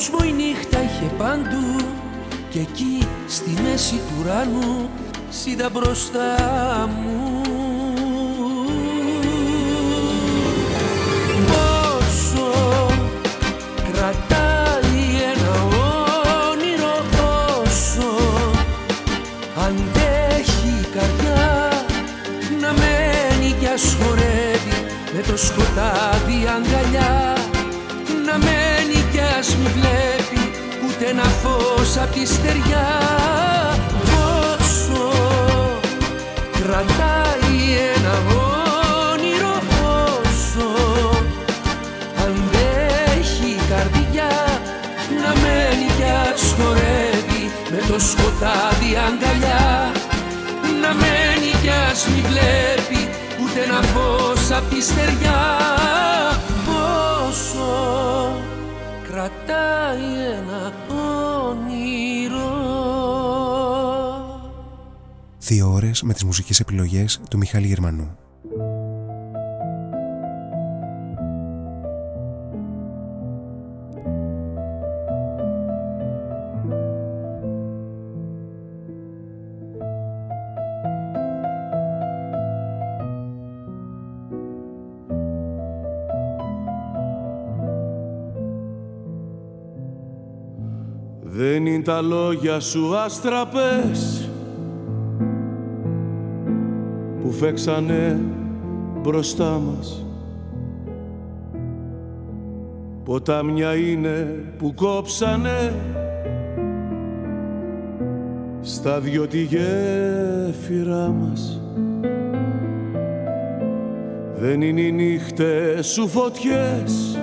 Τον κόσμο η νύχτα είχε παντού και εκεί στη μέση του ουρανού σίδα μπροστά μου. Πόσο κρατάει ένα όνειρο πόσο αντέχει η καρδιά να μένει κι ας χορεύει με το σκοτάδι ένα φως απ' τη στεριά. Πόσο κρατάει ένα όνειρο πόσο αντέχει η καρδιά να μένει κι ας χορεύει με το σκοτάδι αγκαλιά. Να μένει κι ας μη βλέπει ούτε ένα φως απ' τη στεριά. Πόσο κρατάει ένα Δύο ώρες με τις μουσικές επιλογές του Μιχάλη Γερμανού. Δεν είναι τα λόγια σου άστραπες που φέξανε μπροστά μας. Ποτάμια είναι που κόψανε στα δυο τη γέφυρά μας. Δεν είναι οι νύχτες σου φωτιές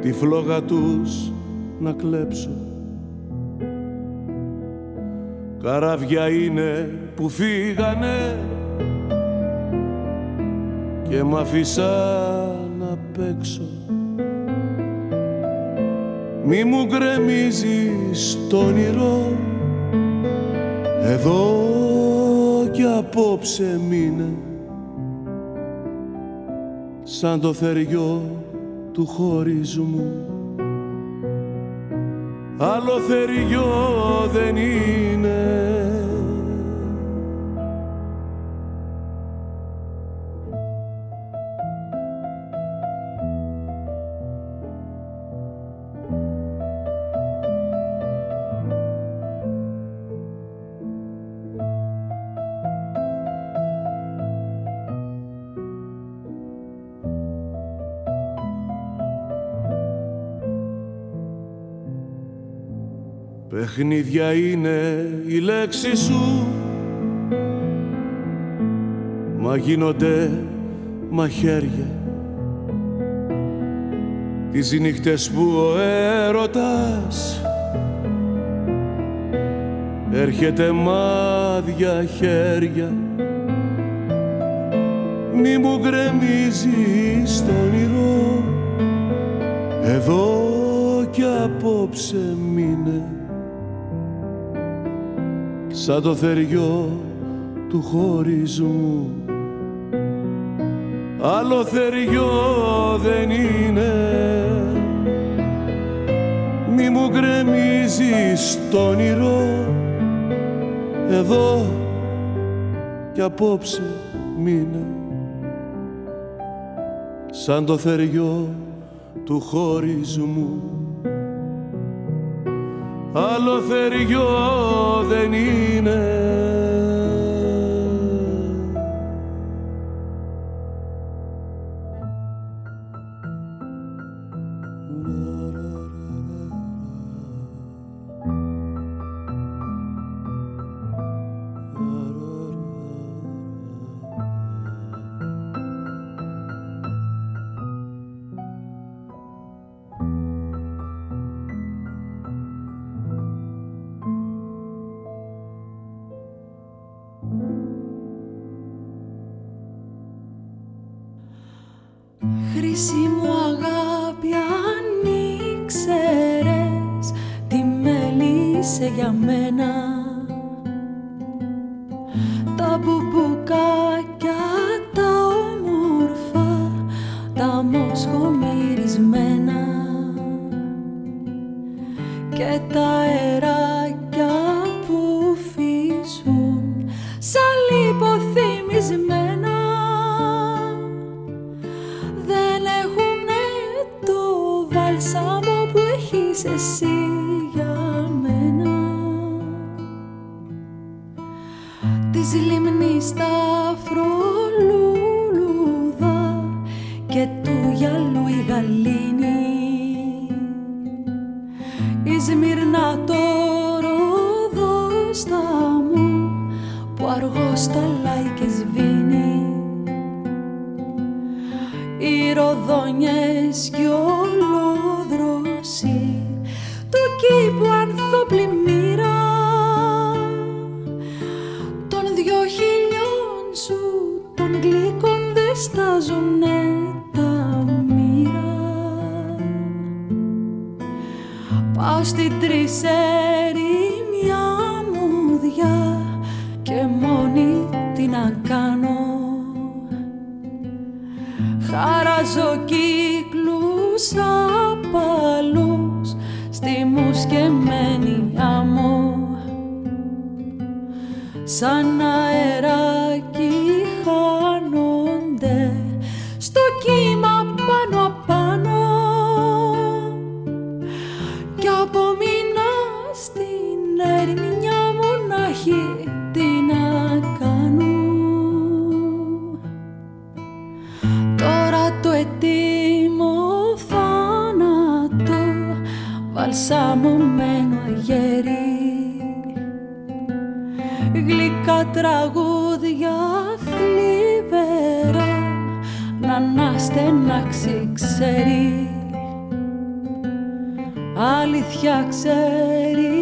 τη φλόγα τους να κλέψω Καράβια είναι που φύγανε και μ' αφήσαν απ' έξω Μη μου γκρεμίζεις το όνειρο εδώ κι απόψε μείνε. Σαν το θεριό του χωρισμού άλλο θεριό δεν είναι Παιχνίδια είναι η λέξη σου. Μα γίνονται μαχαίρια. Τις νύχτες που ο έρωτας Έρχεται μάδια χέρια. Μη μου γκρεμίζεις το όνειρο Εδώ κι απόψε μείνε σαν το θεριό του χωρισμού. Άλλο θεριό δεν είναι. Μη μου γκρεμίζεις το όνειρο εδώ κι απόψε μείνε. Σαν το θεριό του χωρισμού άλλο θεριό δεν είναι Απομείνα στην ερημιά μονάχη τι να κάνω. Τώρα το ετοίμο θάνατο βαλσαμωμένο γέρι, γλυκά τραγούδια θλιβερά να αναστενάξει ξέρει αλήθεια ξέρεις.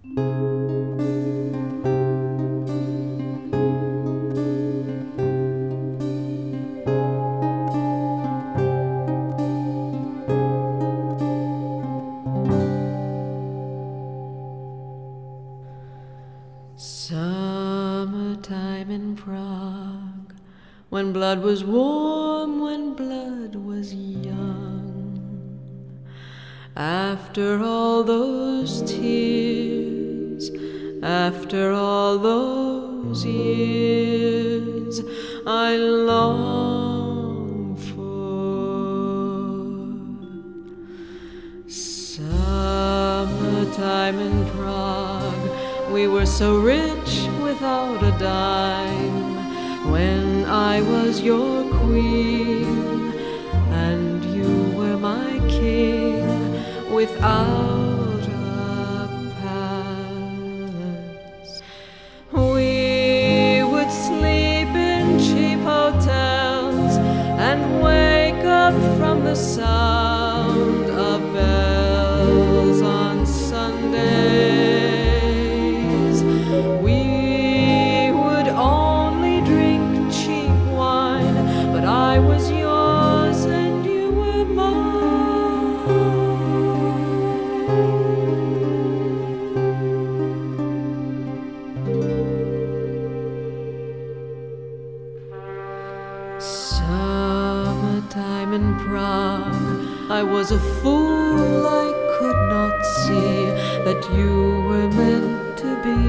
time in Prague, I was a fool, I could not see that you were meant to be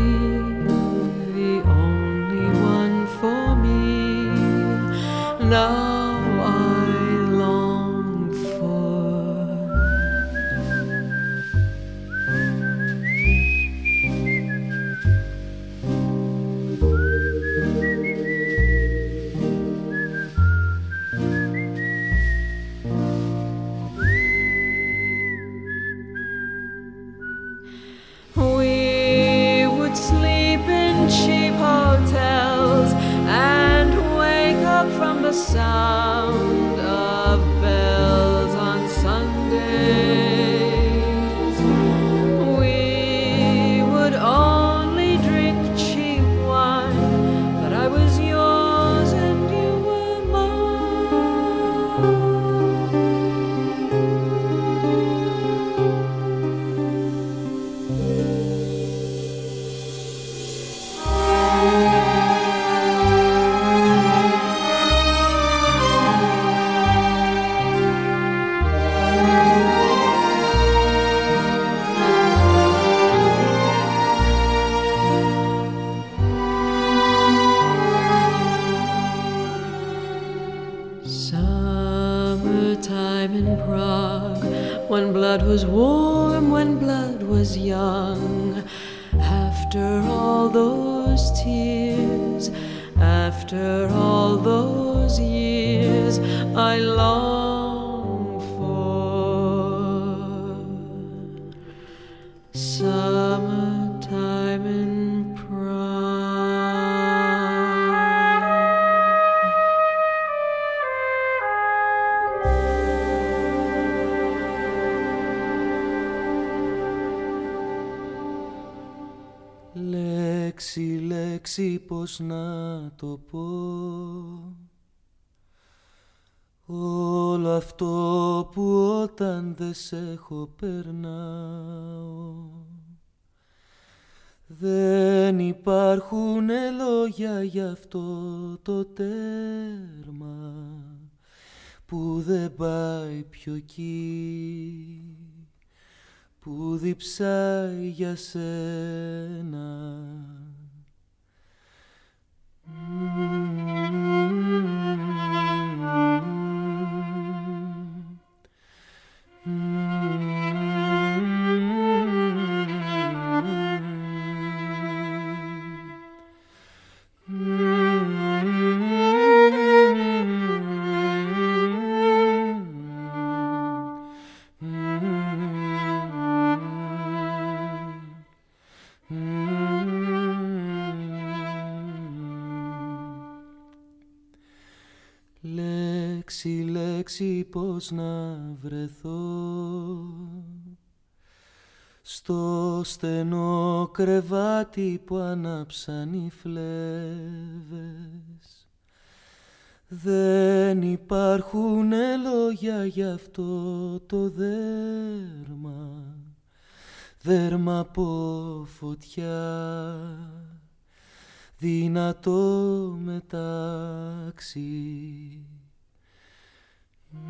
the only one for me. Now λέξη, πώς να το πω. Όλο αυτό που όταν δεν σε έχω περνάω. Δεν υπάρχουν λόγια για αυτό το τέρμα Που δεν πάει πιο εκεί. Που διψάει για σένα. Λέξη, να βρεθώ. Στο στενό κρεβάτι που ανάψαν οι φλέβες. Δεν υπάρχουν λόγια για αυτό το δέρμα. Δέρμα από φωτιά. Δυνατό μετάξι Λέξη,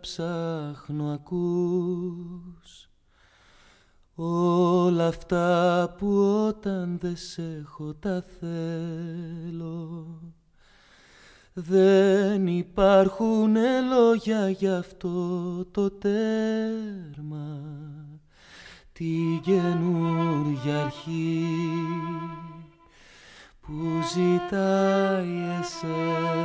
ψάχνω ακούς. Όλα αυτά που όταν δεν σε έχω τα θέλω. Δεν υπάρχουν λόγια για αυτό το τέρμα. Την καινούργια αρχή που ζητάει εσένα.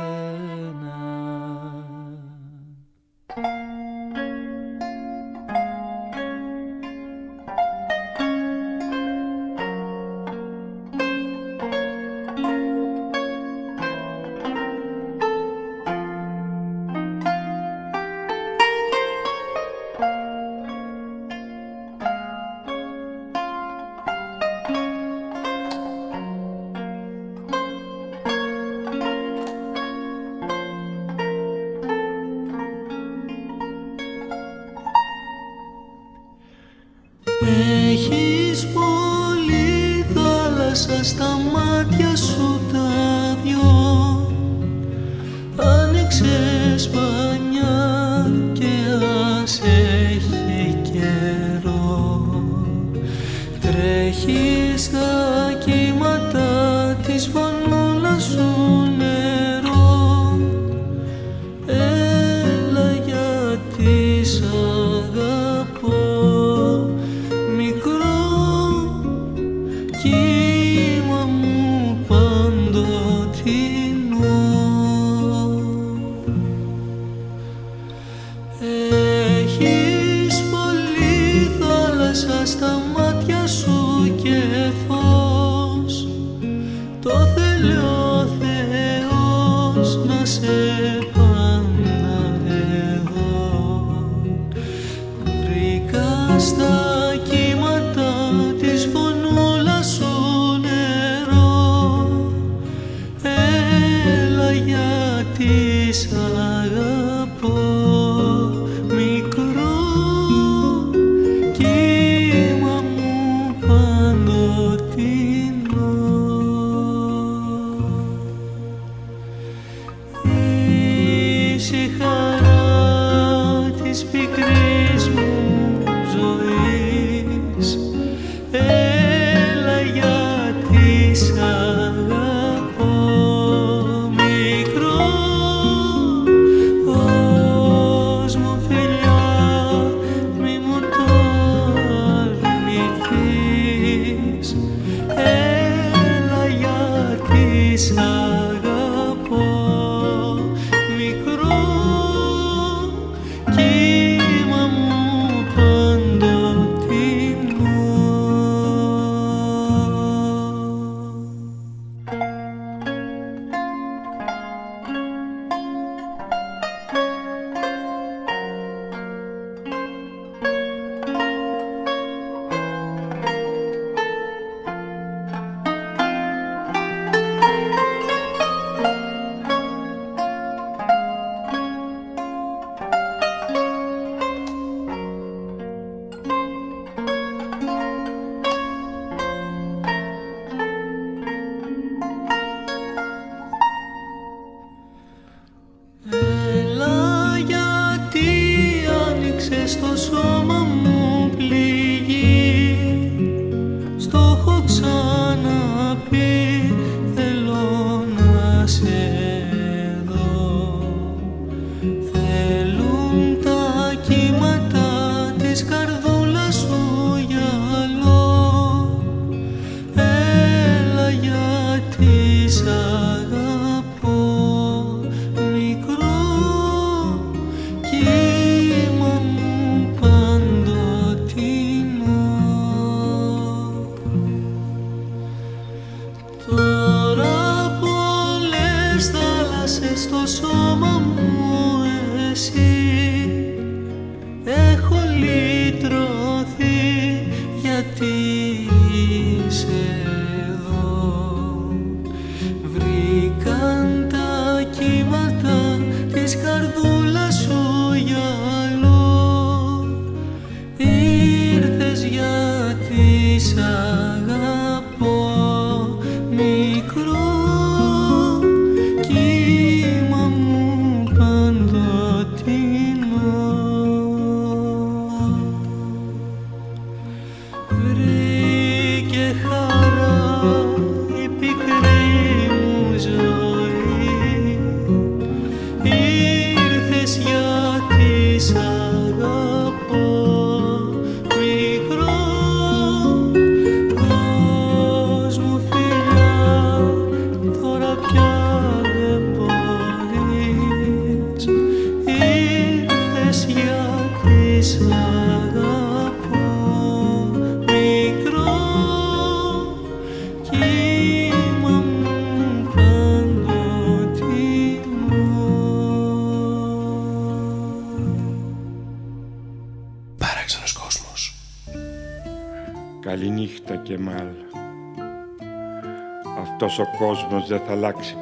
Ο κόσμος δεν θα αλλάξει